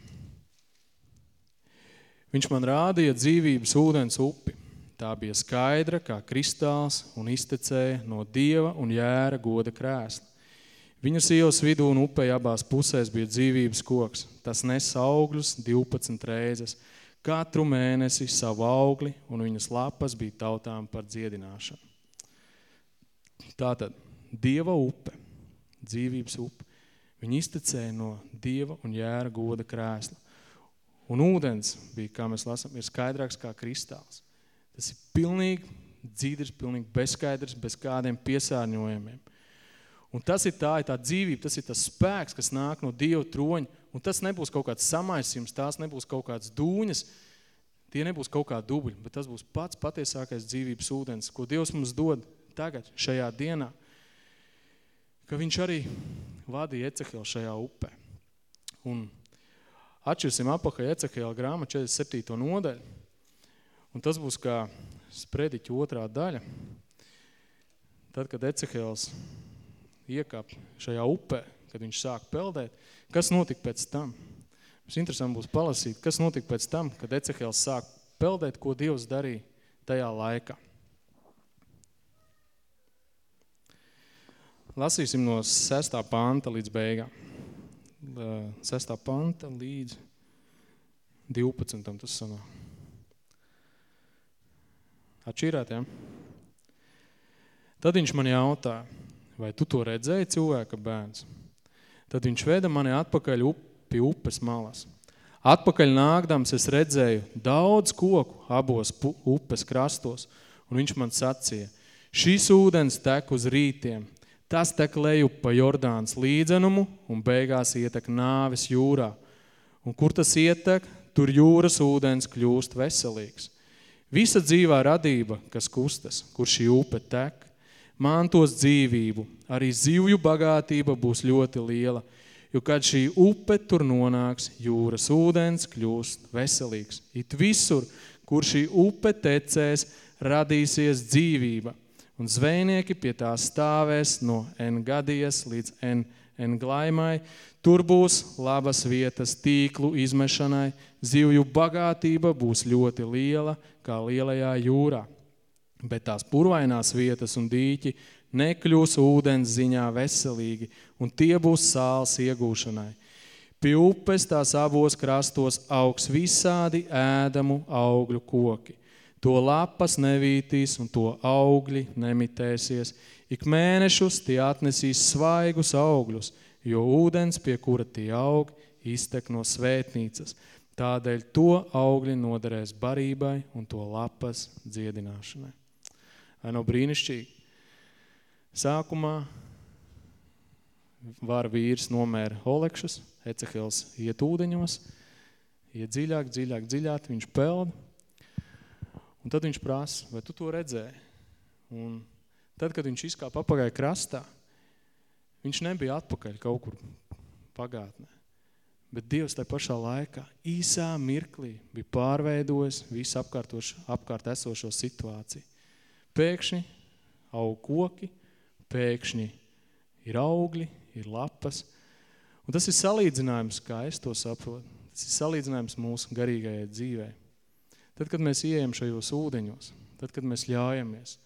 Viņš man rādīja dzīvības ūdens upi, Tā bija skaidra kā kristāls un iztecēja no dieva un jēra goda krēsla. Viņas ielas vidū un upei abās pusēs bija dzīvības koks. Tas nes augļus 12 reizes, katru mēnesi savu augli, un viņas lapas bija tautām par dziedināšanu. Tātad, Dieva upe, dzīvības upe, viņa iztecēja no Dieva un jēra goda krēsla. Un ūdens bija, kā mēs lasām, ir skaidrāks kā kristāls. Tas ir pilnīgi dzīdrs, pilnīgi bezskaidrs, bez kādiem piesārņojumiem. Un tas ir tā, ir tā dzīvība, tas ir tas spēks, kas nāk no Dieva troņa. Un tas nebūs kaut kāds samaisījums, tās nebūs kaut kāds dūņas, tie nebūs kaut kā dubļi, bet tas būs pats patiesākais dzīvības ūdens, ko Dievs mums dod tagad, šajā dienā, ka viņš arī vadīja Ecehelu šajā upē. Un atšķirsim apakaļ Ecehela grāma 47. nodaļu, un tas būs kā sprediķa otrā daļa. Tad, kad Ecehels iekāp šajā upē, kad viņš sāk peldēt, kas notika pēc tam? Mums interesanti būs palasīt, kas notika pēc tam, kad Ecehels sāk peldēt, ko Dievs darīja tajā laikā. Lasīsim no 6. panta līdz beigām. 6. panta līdz 12. tas sanāk. Atšķīrēt, ja? Tad viņš man jautāja, vai tu to redzēji cilvēka bērns? Tad viņš veda mani atpakaļ pie upes malas. Atpakaļ nākdams es redzēju daudz koku abos upes krastos, un viņš man sacīja, šīs ūdens tek uz rītiem, Tas tek leju pa Jordāns līdzenumu un beigās ietek nāves jūrā. Un kur tas ietek, tur jūras ūdens kļūst veselīgs. Visa dzīvā radība, kas kustas, kur šī upe tek, mantos dzīvību, arī zivju bagātība būs ļoti liela, jo kad šī upe tur nonāks, jūras ūdens kļūst veselīgs. It visur, kur šī upe tecēs, radīsies dzīvība un zvejnieki pie tā stāvēs no Engadijas līdz en, Englaimai. Tur būs labas vietas tīklu izmešanai, zivju bagātība būs ļoti liela, kā lielajā jūrā. Bet tās purvainās vietas un dīķi nekļūs ūdens ziņā veselīgi, un tie būs sāls iegūšanai. Pie upes tās abos krastos augs visādi ēdamu augļu koki To lapas nevītīs un to augļi nemitēsies. Ik mēnešus tie atnesīs svaigus augļus, jo ūdens, pie kura tie aug, iztek no svētnīcas. Tādēļ to augļi noderēs barībai un to lapas dziedināšanai. Nav brīnišķīgi? Sākumā var vīrs nomēra olekšus, Ecehels iet ūdeņos, iet dziļāk, dziļāk, dziļāk, viņš peld, Un tad viņš prasa, vai tu to redzēji? Un tad, kad viņš izkāpa apagāja krastā, viņš nebija atpakaļ kaut kur pagātnē. Bet Dievs tajā pašā laikā īsā mirklī bija pārveidojis visu apkārt esošo situāciju. Pēkšņi aug koki, pēkšņi ir augļi, ir lapas. Un tas ir salīdzinājums, kā es to saprotu. Tas ir salīdzinājums mūsu garīgajai dzīvei. Tad, kad mēs ieejam šajos ūdeņos, tad, kad mēs ļaujamies,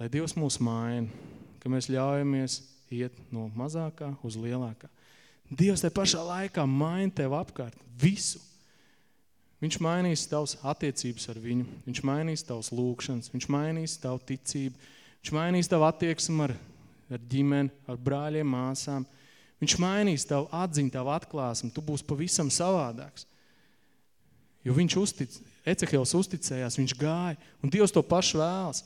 lai Dievs mūs maina, ka mēs ļaujamies iet no mazākā uz lielākā. Dievs te pašā laikā maina tev apkārt visu. Viņš mainīs tavas attiecības ar viņu, viņš mainīs tavas lūkšanas, viņš mainīs tavu ticību, viņš mainīs tavu attieksmi ar, ar ģimeni, ar brāļiem, māsām. Viņš mainīs tavu atziņu, tavu atklāsmi, tu būsi pavisam savādāks. Jo viņš uztic, Ecehēls uzticējās, viņš gāja, un Dievs to pašu vēlas.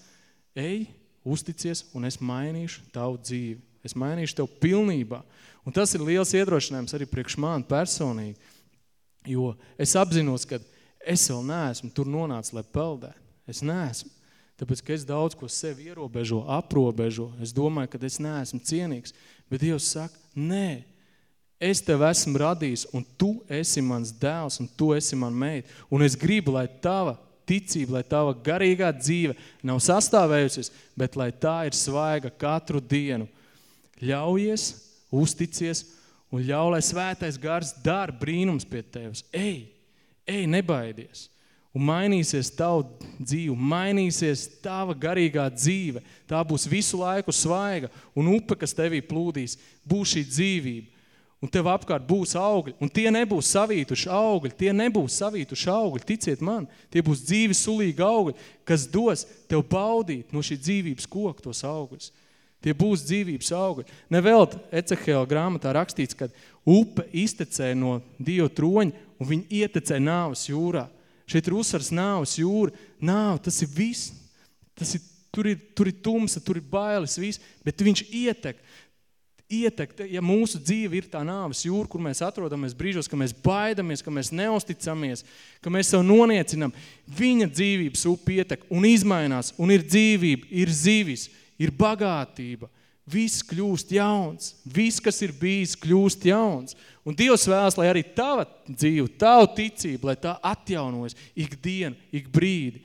Ej, uzticies, un es mainīšu tavu dzīvi. Es mainīšu tev pilnībā. Un tas ir liels iedrošinājums arī priekš man personīgi. Jo es apzinos, ka es vēl neesmu tur nonācis, lai peldētu. Es neesmu. Tāpēc, ka es daudz ko sevi ierobežo, aprobežo. Es domāju, ka es neesmu cienīgs. Bet Dievs saka, nē, Es tev esmu radījis, un tu esi mans dēls, un tu esi man meita. Un es gribu, lai tava ticība, lai tava garīgā dzīve nav sastāvējusies, bet lai tā ir svaiga katru dienu. Ļaujies, uzticies un ļauj, lai svētais gars dara brīnums pie tevis. Ej, ej, nebaidies. un mainīsies tavu dzīve, mainīsies tava garīgā dzīve. Tā būs visu laiku svaiga, un upe, kas tevī plūdīs, būs šī dzīvība. Un tev apkārt būs augļi, un tie nebūs savītuši augļi, tie nebūs savītuši augļi, ticiet man, tie būs dzīves sulīgi augļi, kas dos tev baudīt no šī dzīvības koka tos augļus. Tie būs dzīvības augļi. Nevelt Ecehela grāmatā rakstīts, kad upe iztecē no Dieva troņa, un viņi ietecē nāvas jūrā. Šeit ir uzsvars nāvas jūra. Nāv, tas ir viss. Tas ir, tur, ir, tur ir tumsa, tur ir bailes, viss, bet viņš ietek. Ietek, ja mūsu dzīve ir tā nāves jūra, kur mēs atrodamies brīžos, ka mēs baidamies, ka mēs neusticamies, ka mēs sev noniecinam, viņa dzīvības upi ietek un izmainās, un ir dzīvība, ir zivis, ir bagātība, viss kļūst jauns, viss, kas ir bijis, kļūst jauns. Un Dievs vēlas, lai arī tava dzīve, tava ticība, lai tā atjaunojas ik dienu, ik brīdi.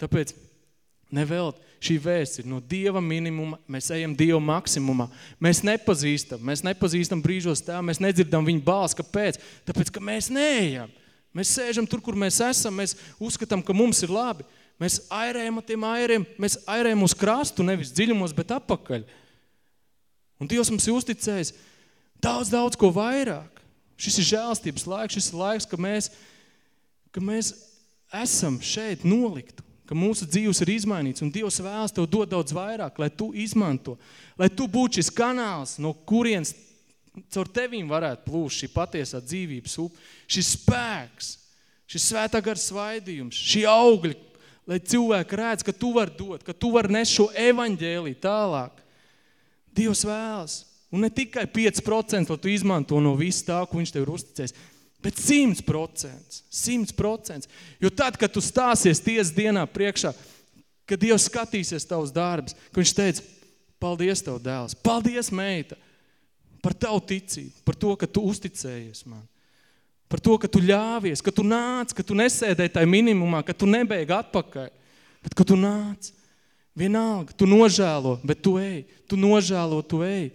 Tāpēc nevelt šī vēsts ir no Dieva minimuma, mēs ejam Dieva maksimumā. Mēs nepazīstam, mēs nepazīstam brīžos tā, mēs nedzirdam viņa balss, kāpēc? Tāpēc, ka mēs neejam. Mēs sēžam tur, kur mēs esam, mēs uzskatām, ka mums ir labi. Mēs airējam tiem airiem, mēs airējam uz krastu, nevis dziļumos, bet apakaļ. Un Dievs mums ir uzticējis daudz, daudz ko vairāk. Šis ir žēlstības laiks, šis ir laiks, ka mēs, ka mēs esam šeit noliktu, ka mūsu dzīves ir izmainīts un Dievs vēlas tev dot daudz vairāk, lai tu izmanto, lai tu būtu šis kanāls, no kurienes caur tevīm varētu plūst šī patiesā dzīvības upe, šis spēks, šis svētā gar svaidījums, šī augļa, lai cilvēki redz, ka tu var dot, ka tu var nes šo evaņģēlī tālāk. Dievs vēlas. Un ne tikai 5%, lai tu izmanto no viss tā, ko viņš tev ir uzticējis, bet 100%. 100%. Jo tad, kad tu stāsies tiesas dienā priekšā, kad Dievs skatīsies tavus darbus, ka viņš teica, paldies tev, dēls, paldies, meita, par tavu ticību, par to, ka tu uzticējies man. Par to, ka tu ļāvies, ka tu nāc, ka tu nesēdēji tajā minimumā, ka tu nebeigi atpakaļ, bet ka tu nāc. Vienalga, tu nožēlo, bet tu ej. Tu nožēlo, tu ej.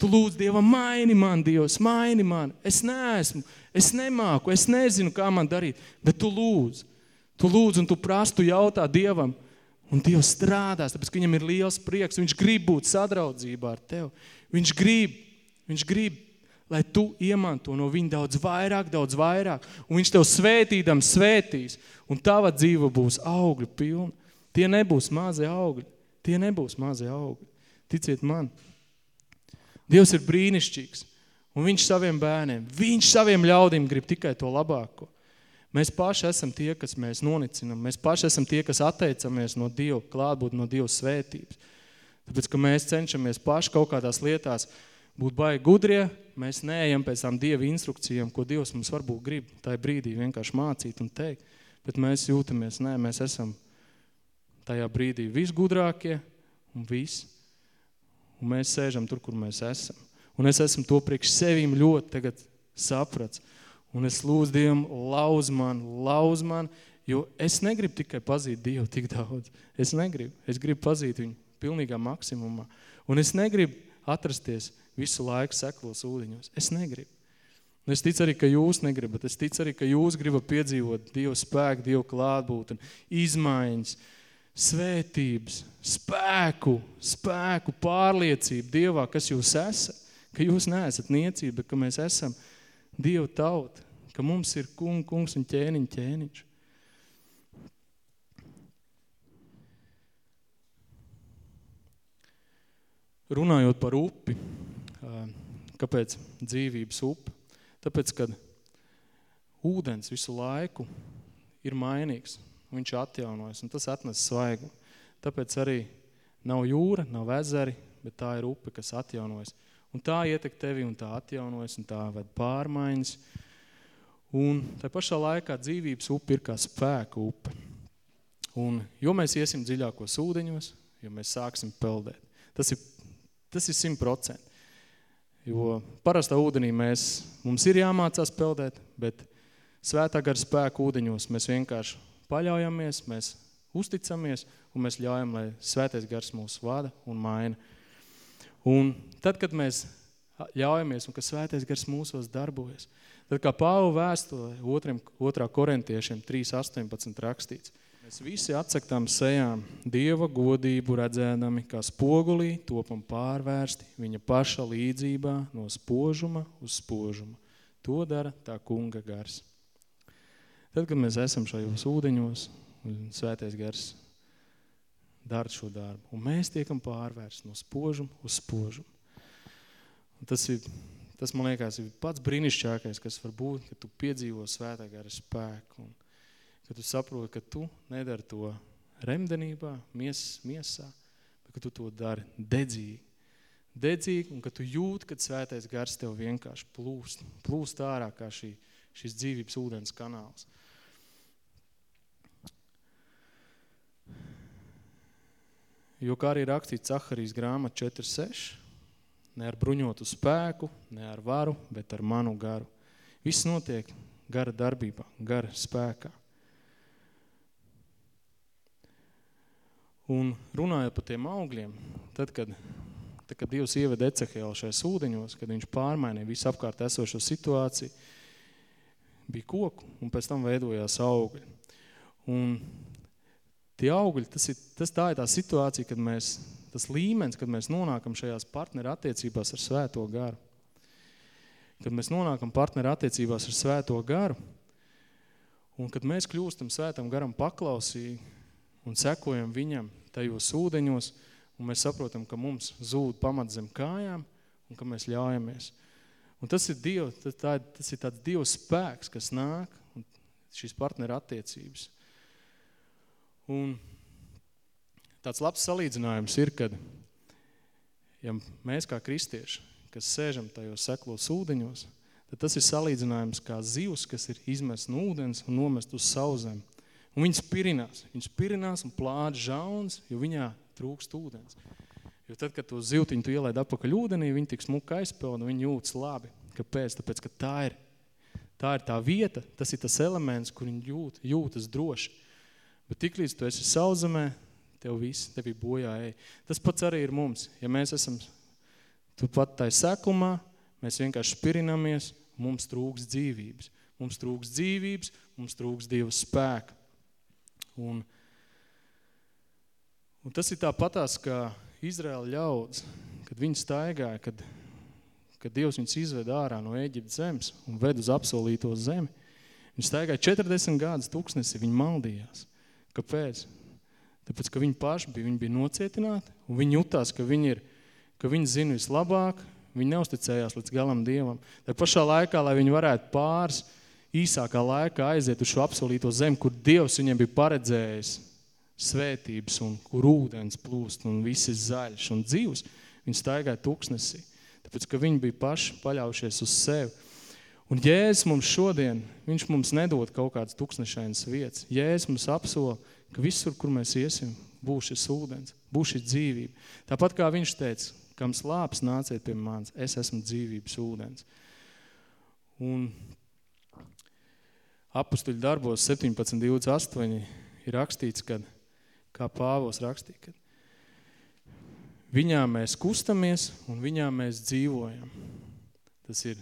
Tu lūdz Dievam, maini man, Dievs, maini man. Es neesmu, es nemāku, es nezinu, kā man darīt, bet tu lūdz. Tu lūdz un tu prasi, tu jautā Dievam. Un Dievs strādās, tāpēc, ka viņam ir liels prieks. Viņš grib būt sadraudzībā ar tevi. Viņš grib, viņš grib, lai tu iemanto no viņa daudz vairāk, daudz vairāk. Un viņš tev svētīdam svētīs. Un tava dzīve būs augļu pilna. Tie nebūs mazi augļi. Tie nebūs mazi augļi. Ticiet man. Dievs ir brīnišķīgs. Un viņš saviem bērniem, viņš saviem ļaudīm grib tikai to labāko. Mēs paši esam tie, kas mēs nonicinam. Mēs paši esam tie, kas atteicamies no Dieva klātbūt, no Dieva svētības. Tāpēc, ka mēs cenšamies paši kaut kādās lietās būt baigi gudrie, mēs neejam pēc tām Dieva instrukcijām, ko Dievs mums varbūt grib tajā brīdī vienkārši mācīt un teikt. Bet mēs jūtamies, nē, mēs esam tajā brīdī visgudrākie un viss. Un mēs sēžam tur, kur mēs esam. Un es esmu to priekš sevīm ļoti tagad saprats. Un es lūdzu Dievam, lauz man, lauz man, jo es negribu tikai pazīt Dievu tik daudz. Es negribu. Es gribu pazīt viņu pilnīgā maksimumā. Un es negribu atrasties visu laiku seklos ūdeņos. Es negribu. Un es ticu arī, ka jūs negribat. Es ticu arī, ka jūs gribat piedzīvot Dievu spēku, Dievu klātbūtni, izmaiņas, svētības, spēku, spēku, pārliecību Dievā, kas jūs esat, ka jūs neesat niecība, ka mēs esam Dieva tauta, ka mums ir kung, kungs un ķēniņ, ķēniņš. Runājot par upi, kāpēc dzīvības upe? Tāpēc, kad ūdens visu laiku ir mainīgs, viņš atjaunojas, un tas atnes svaigumu. Tāpēc arī nav jūra, nav ezeri, bet tā ir upe, kas atjaunojas. Un tā ietek tevi, un tā atjaunojas, un tā ved pārmaiņas. Un tā pašā laikā dzīvības upe ir kā spēka upe. Un jo mēs iesim dziļākos ūdeņos, jo mēs sāksim peldēt. Tas ir, tas ir 100%. Jo parastā ūdenī mēs, mums ir jāmācās peldēt, bet svētā gara spēka ūdeņos mēs vienkārši paļaujamies, mēs uzticamies un mēs ļaujam, lai svētais gars mūs vada un maina. Un tad, kad mēs ļaujamies un ka svētais gars mūsos darbojas, Tad kā Pāvu vēstulē otriem, otrā korintiešiem 3.18 rakstīts, mēs visi atsaktām sejām Dieva godību redzēdami, kā spogulī topam pārvērsti viņa paša līdzībā no spožuma uz spožumu. To dara tā kunga gars. Tad, kad mēs esam šajos ūdeņos, un svētais gars dara šo darbu, un mēs tiekam pārvērsti no spožuma uz spožumu. Un tas ir, tas man liekas, ir pats brīnišķākais, kas var būt, ka tu piedzīvo svētā gara spēku, un ka tu saproti, ka tu nedari to remdenībā, mies, miesā, bet ka tu to dari dedzīgi. Dedzīgi, un ka tu jūti, kad svētais gars tev vienkārši plūst, plūst ārā kā šī, šis dzīvības ūdens kanāls. Jo kā arī rakstīts Caharijas grāmata 4.6, ne ar bruņotu spēku, ne ar varu, bet ar manu garu. Viss notiek gara darbībā, gara spēkā. Un runājot par tiem augļiem, tad, kad, tad, kad Dievs ieved Ecehēlu šajos ūdeņos, kad viņš pārmainīja visu apkārt esošo situāciju, bija koku un pēc tam veidojās augļi. Un tie augļi, tas, ir, tas tā ir tā situācija, kad mēs, tas līmenis, kad mēs nonākam šajās partneru attiecībās ar svēto garu. Kad mēs nonākam partneru attiecībās ar svēto garu, un kad mēs kļūstam svētam garam paklausīgi un sekojam viņam tajos ūdeņos, un mēs saprotam, ka mums zūd pamat zem kājām, un ka mēs ļaujamies. Un tas ir, Diev, tā, tas ir tāds Dieva spēks, kas nāk, un šīs partneru attiecības. Un tāds labs salīdzinājums ir, kad ja mēs kā kristieši, kas sēžam tajos seklos ūdeņos, tad tas ir salīdzinājums kā zivs, kas ir izmest no ūdens un nomest uz sauzem. Un viņas pirinās, viņas pirinās un plāda žauns, jo viņā trūkst ūdens. Jo tad, kad to zivtiņu tu ielaid apakaļ ūdenī, viņi tik smuka aizpeld un viņi jūtas labi. Kāpēc? Tāpēc, ka tā ir, tā ir tā vieta, tas ir tas elements, kur viņi jūt, jūtas droši. Bet tik līdz tu esi sauzemē, tev viss, tev ir bojā ej. Tas pats arī ir mums. Ja mēs esam tu pat tai seklumā, mēs vienkārši spirinamies, mums trūks dzīvības. Mums trūks dzīvības, mums trūks Dieva spēka. Un, un tas ir tāpatās, kā Izraēla ļauds, kad viņi staigāja, kad, kad Dievs viņus izved ārā no Ēģiptes zemes un ved uz apsolīto zemi. Viņi staigāja 40 gadus tūkstnesi, viņi maldījās. Kāpēc? Tāpēc, ka viņi paši bija, viņi bija nocietināti un viņi jutās, ka viņi, ir, ka viņi zina vislabāk, viņi neusticējās līdz galam Dievam. Tā pašā laikā, lai viņi varētu pāris īsākā laikā aiziet uz šo apsolīto zemi, kur Dievs viņiem bija paredzējis svētības un kur ūdens plūst un viss ir zaļš un dzīvs, viņi staigāja tūkstnesī, tāpēc, ka viņi bija paši paļaujušies uz sevi. Un Jēzus mums šodien, viņš mums nedod kaut kādas tūkstnešainas vietas. Jēzus mums apsola, ka visur, kur mēs iesim, būs šis ūdens, būs šī dzīvība. Tāpat kā viņš teica, kam slāps nāciet pie manis, es esmu dzīvības ūdens. Un apustuļu darbos 17.28 ir rakstīts, kad kā Pāvos rakstīja, ka viņā mēs kustamies un viņā mēs dzīvojam. Tas ir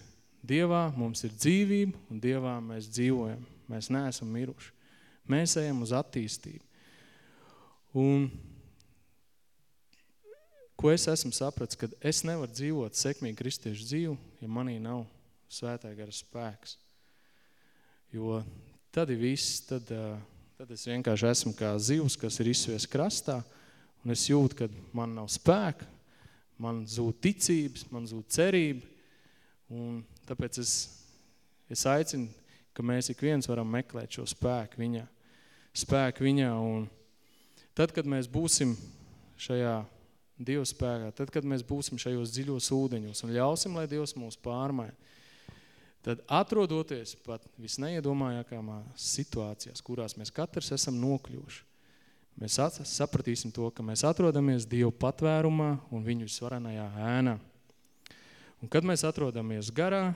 Dievā mums ir dzīvība un Dievā mēs dzīvojam. Mēs neesam miruši. Mēs ejam uz attīstību. Un ko es esmu sapratis, kad es nevaru dzīvot sekmīgi kristiešu dzīvu, ja manī nav svētā gara spēks. Jo tad ir viss, tad uh, Tad es vienkārši esmu kā zivs, kas ir izsvies krastā, un es jūtu, ka man nav spēka, man zūd ticības, man zūd cerība, un tāpēc es, es aicinu, ka mēs ik viens varam meklēt šo spēku viņā. Spēku viņā, un tad, kad mēs būsim šajā Dieva spēkā, tad, kad mēs būsim šajos dziļos ūdeņos un ļausim, lai Dievs mūs pārmaina, tad atrodoties pat visneiedomājākajās situācijās, kurās mēs katrs esam nokļuvuši, mēs sapratīsim to, ka mēs atrodamies Dievu patvērumā un viņu visvarenajā ēnā. Un kad mēs atrodamies garā,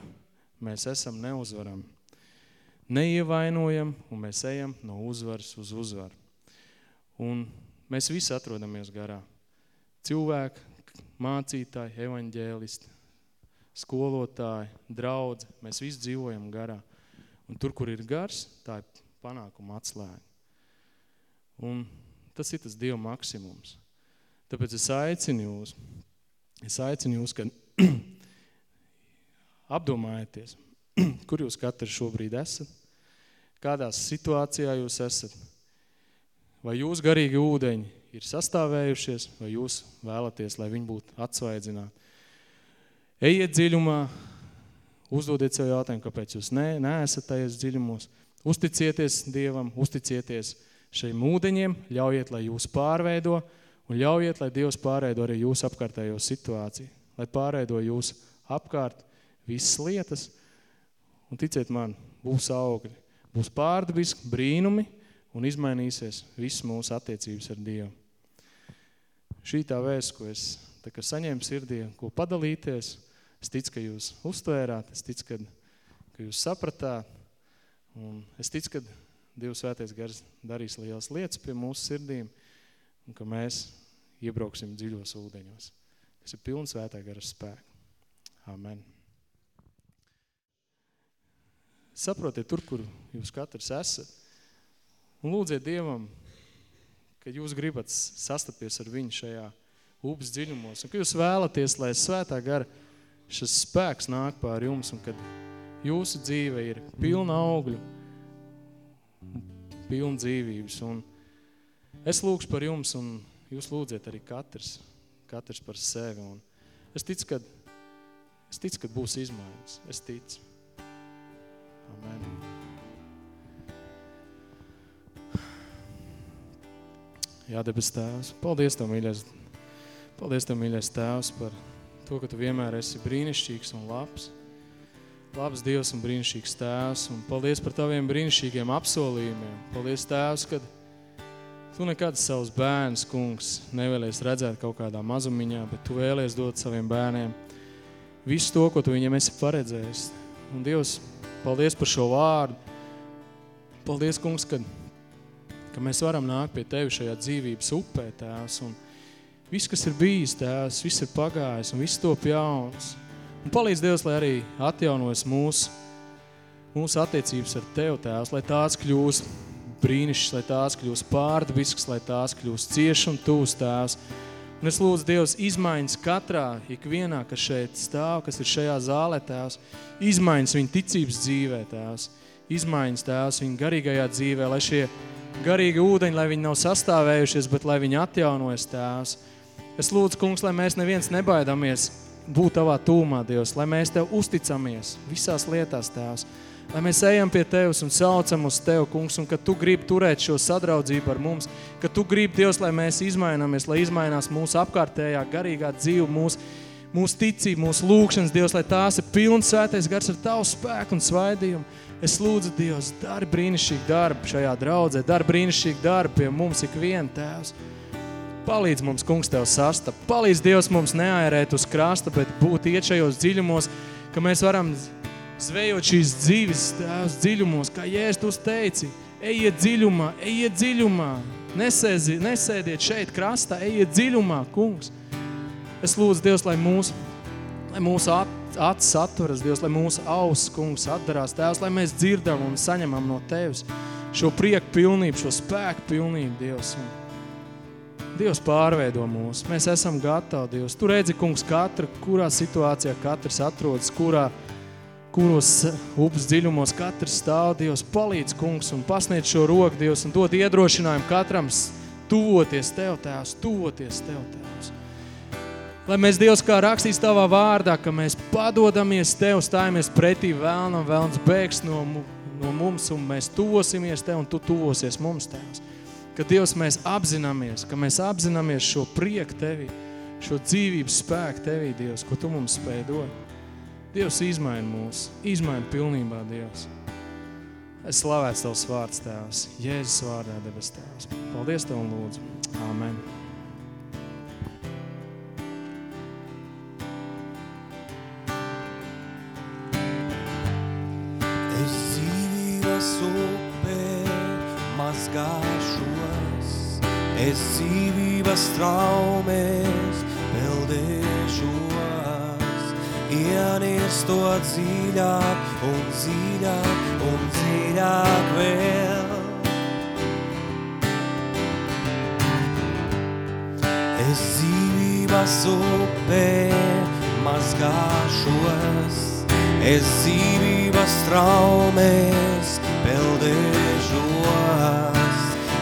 mēs esam neuzvaram. Neievainojam un mēs ejam no uzvaras uz uzvaru. Un mēs visi atrodamies garā. Cilvēki, mācītāji, evaņģēlisti, skolotāji, draudze, mēs visi dzīvojam garā. Un tur, kur ir gars, tā ir panākuma atslēga. Un tas ir tas Dieva maksimums. Tāpēc es aicinu jūs, es aicinu jūs, ka apdomājieties, kur jūs katrs šobrīd esat, kādā situācijā jūs esat, vai jūs garīgi ūdeņi ir sastāvējušies, vai jūs vēlaties, lai viņi būtu atsvaidzināti. Ejiet dziļumā, uzdodiet sev jautājumu, kāpēc jūs ne, neesat tajos dziļumos. Uzticieties Dievam, uzticieties šiem ūdeņiem, ļaujiet, lai jūs pārveido, un ļaujiet, lai Dievs pārveido arī jūs apkārtējo situāciju, lai pārveido jūs apkārt visas lietas, un ticiet man, būs augļi, būs pārdabiski brīnumi, un izmainīsies viss mūsu attiecības ar Dievu. Šī tā vēsts, ko es tā kā saņēmu sirdī, ko padalīties, es ticu, ka jūs uztvērāt, es ticu, ka, ka jūs sapratāt, un es ticu, ka Dievs svētais gars darīs lielas lietas pie mūsu sirdīm, un ka mēs iebrauksim dziļos ūdeņos, kas ir pilns svētā gara spēku. Amen. Saprotiet tur, kur jūs katrs esat, un lūdziet Dievam, ka jūs gribat sastapties ar viņu šajā upes dziļumos, un ka jūs vēlaties, lai svētā gara šis spēks nāk pār jums, un kad jūsu dzīve ir pilna augļu, pilna dzīvības, un es lūkšu par jums, un jūs lūdziet arī katrs, katrs par sevi, un es ticu, ka, es ticu, ka būs izmaiņas, es ticu. Amen. Jā, debes tēvs, paldies Tev, mīļais, paldies Tev, mīļais tēvs, par to, ka Tu vienmēr esi brīnišķīgs un labs. Labs Dievs un brīnišķīgs tēvs, un paldies par Taviem brīnišķīgiem apsolījumiem. Paldies tēvs, kad Tu nekad savus bērnus, kungs, nevēlies redzēt kaut kādā mazumiņā, bet Tu vēlies dot saviem bērniem visu to, ko Tu viņiem esi paredzējis. Un Dievs, paldies par šo vārdu. Paldies, kungs, kad ka mēs varam nākt pie Tevi šajā dzīvības upē, Tēvs, un viss, kas ir bijis, Tēvs, viss ir pagājis, un viss top jauns. Un palīdz Dievs, lai arī atjaunojas mūsu, mūsu attiecības ar Tev, Tēvs, lai tās kļūst brīnišķis, lai tās kļūst pārdabisks, lai tās kļūst cieši un tūs, Tēvs. Un es lūdzu Dievs izmaiņas katrā, ikvienā, kas šeit stāv, kas ir šajā zālē, Tēvs, izmaiņas viņa ticības dzīvē, Tēvs, izmaiņas, Tēvs, viņa garīgajā dzīvē, lai šie garīgi ūdeņi, lai viņi nav sastāvējušies, bet lai viņi atjaunojas, Tēvs. Es lūdzu, kungs, lai mēs neviens nebaidamies būt Tavā tūmā, Dievs, lai mēs Tev uzticamies visās lietās, Tēvs. Lai mēs ejam pie Tevs un saucam uz Tev, kungs, un ka Tu gribi turēt šo sadraudzību ar mums, ka Tu gribi, Dievs, lai mēs izmainamies, lai izmainās mūsu apkārtējā garīgā dzīve, mūsu, mūsu ticība, mūsu lūkšanas, Dievs, lai tās ir pilns svētais gars ar Tavu spēku un svaidījumu. Es lūdzu, Dievs, dari brīnišķīgu darbu šajā draudzē, dari brīnišķīgu darbu pie mums ikvien, Tēvs. Palīdz mums, kungs, Tev sastap. Palīdz, Dievs, mums neairēt uz krasta, bet būt iet šajos dziļumos, ka mēs varam zvejot šīs dzīves, Tēvs, dziļumos, kā Jēzus tu teici. Ejiet dziļumā, ejiet dziļumā. Nesēzi, nesēdiet šeit krastā, ejiet dziļumā, kungs. Es lūdzu, Dievs, lai mūsu, lai mūsu acis atveras, Dievs, lai mūsu auss, kungs, atdarās, Tēvs, lai mēs dzirdam un saņemam no Tevis šo prieku pilnību, šo spēku pilnību, Dievs. Un Dievs pārveido mūs. Mēs esam gatavi, Dievs. Tu redzi, kungs, katra, kurā situācijā katrs atrodas, kurā, kuros upes dziļumos katrs stāv, Dievs, palīdz, kungs, un pasniedz šo roku, Dievs, un dod iedrošinājumu katram tuvoties Tev, Tēvs, tuvoties Tev, Tēvs. Lai mēs, Dievs, kā rakstīs Tavā vārdā, ka mēs padodamies Tev, stājamies pretī vēlnam, vēlns bēgs no, no mums, un mēs tuvosimies Tev, un Tu tuvosies mums, Tēvs. Ka, Dievs, mēs apzināmies, ka mēs apzināmies šo prieku Tevī, šo dzīvības spēku Tevī, Dievs, ko Tu mums spēj dot. Dievs izmaina mūs, izmaina pilnībā, Dievs. Es slavēts Tavs vārds, Tēvs, Jēzus vārdā, debes Tēvs. Paldies Tev un lūdzu. Amen. Es dzīvības upē mazgāšos, es dzīvības traumēs peldēšos, ienies to dziļāk un dziļāk un dziļāk vēl. Es dzīvības upē mazgāšos, es dzīvības traumēs peldēšos.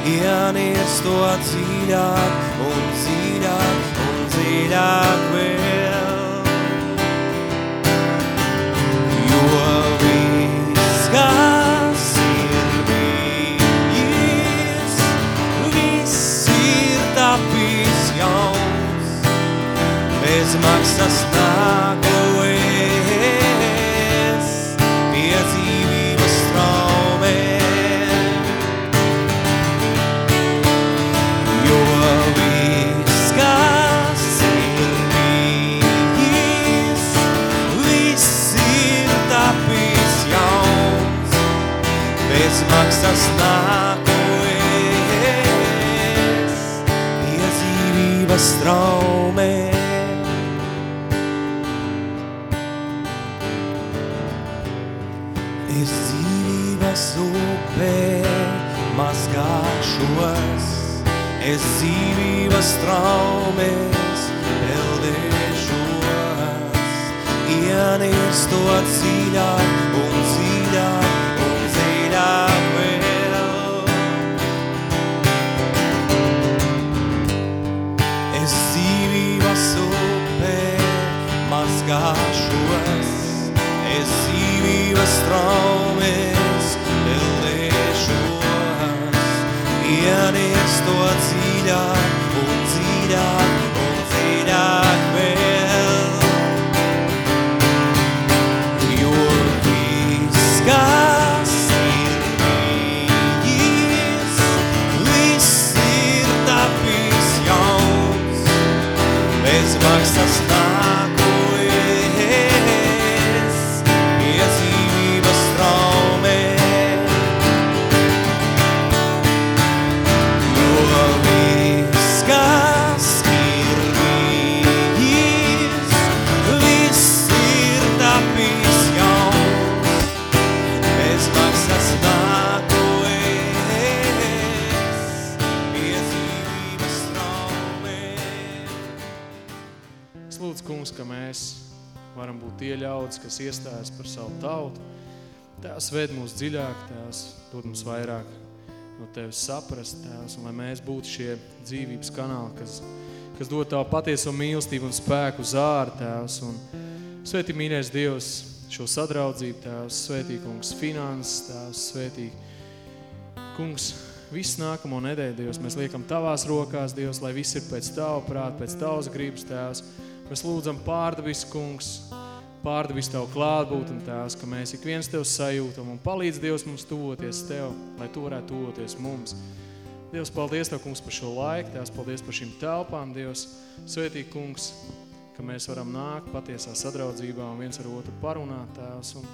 Ienies to dziļāk un dziļāk un dziļāk vēl. Jo viss, kas ir bijis, viss ir tapis jauns, bez maksas nākojies bez maksas nākojies pie dzīvības traumēm. Es dzīvības upē mazgāšos, es dzīvības traumēs peldēšos. Ienies to dziļāk un dziļāk dzīvības traumēs peldēšos. Ienies to dziļāk un dziļāk un dziļāk vēl. Jo viss, kas ir bijis, viss ir tapis jauns, bez maksas nākojies kas iestājas par savu tautu. Tēvs ved mūs dziļāk, Tēvs dod mums vairāk no Tevis saprast, Tēvs, un lai mēs būtu šie dzīvības kanāli, kas, kas dod Tavu patieso mīlestību un spēku uz āru, Tēvs, un svētī mīļais Dievs šo sadraudzību, Tēvs, svētī, kungs, finanses, Tēvs, svētī, kungs, visu nākamo nedēļu, Dievs, mēs liekam Tavās rokās, Dievs, lai viss ir pēc Tavu prāt, pēc Tavas gribas, Tēvs, Mēs lūdzam pārdevis, kungs, pārdevis Tavu klātbūtni, Tēvs, ka mēs ik viens Tev sajūtam un palīdz Dievs mums tuvoties Tev, lai Tu varētu tuvoties mums. Dievs, paldies Tev, kungs, par šo laiku, Tēvs, paldies par šīm telpām, Dievs, svētī, kungs, ka mēs varam nākt patiesā sadraudzībā un viens ar otru parunāt, Tēvs, un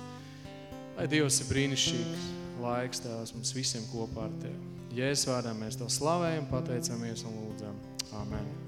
lai Dievs ir brīnišķīgs laiks, Tēvs, mums visiem kopā ar Tevi. Jēzus vārdā mēs Tev slavējam, pateicamies un lūdzam. Amen.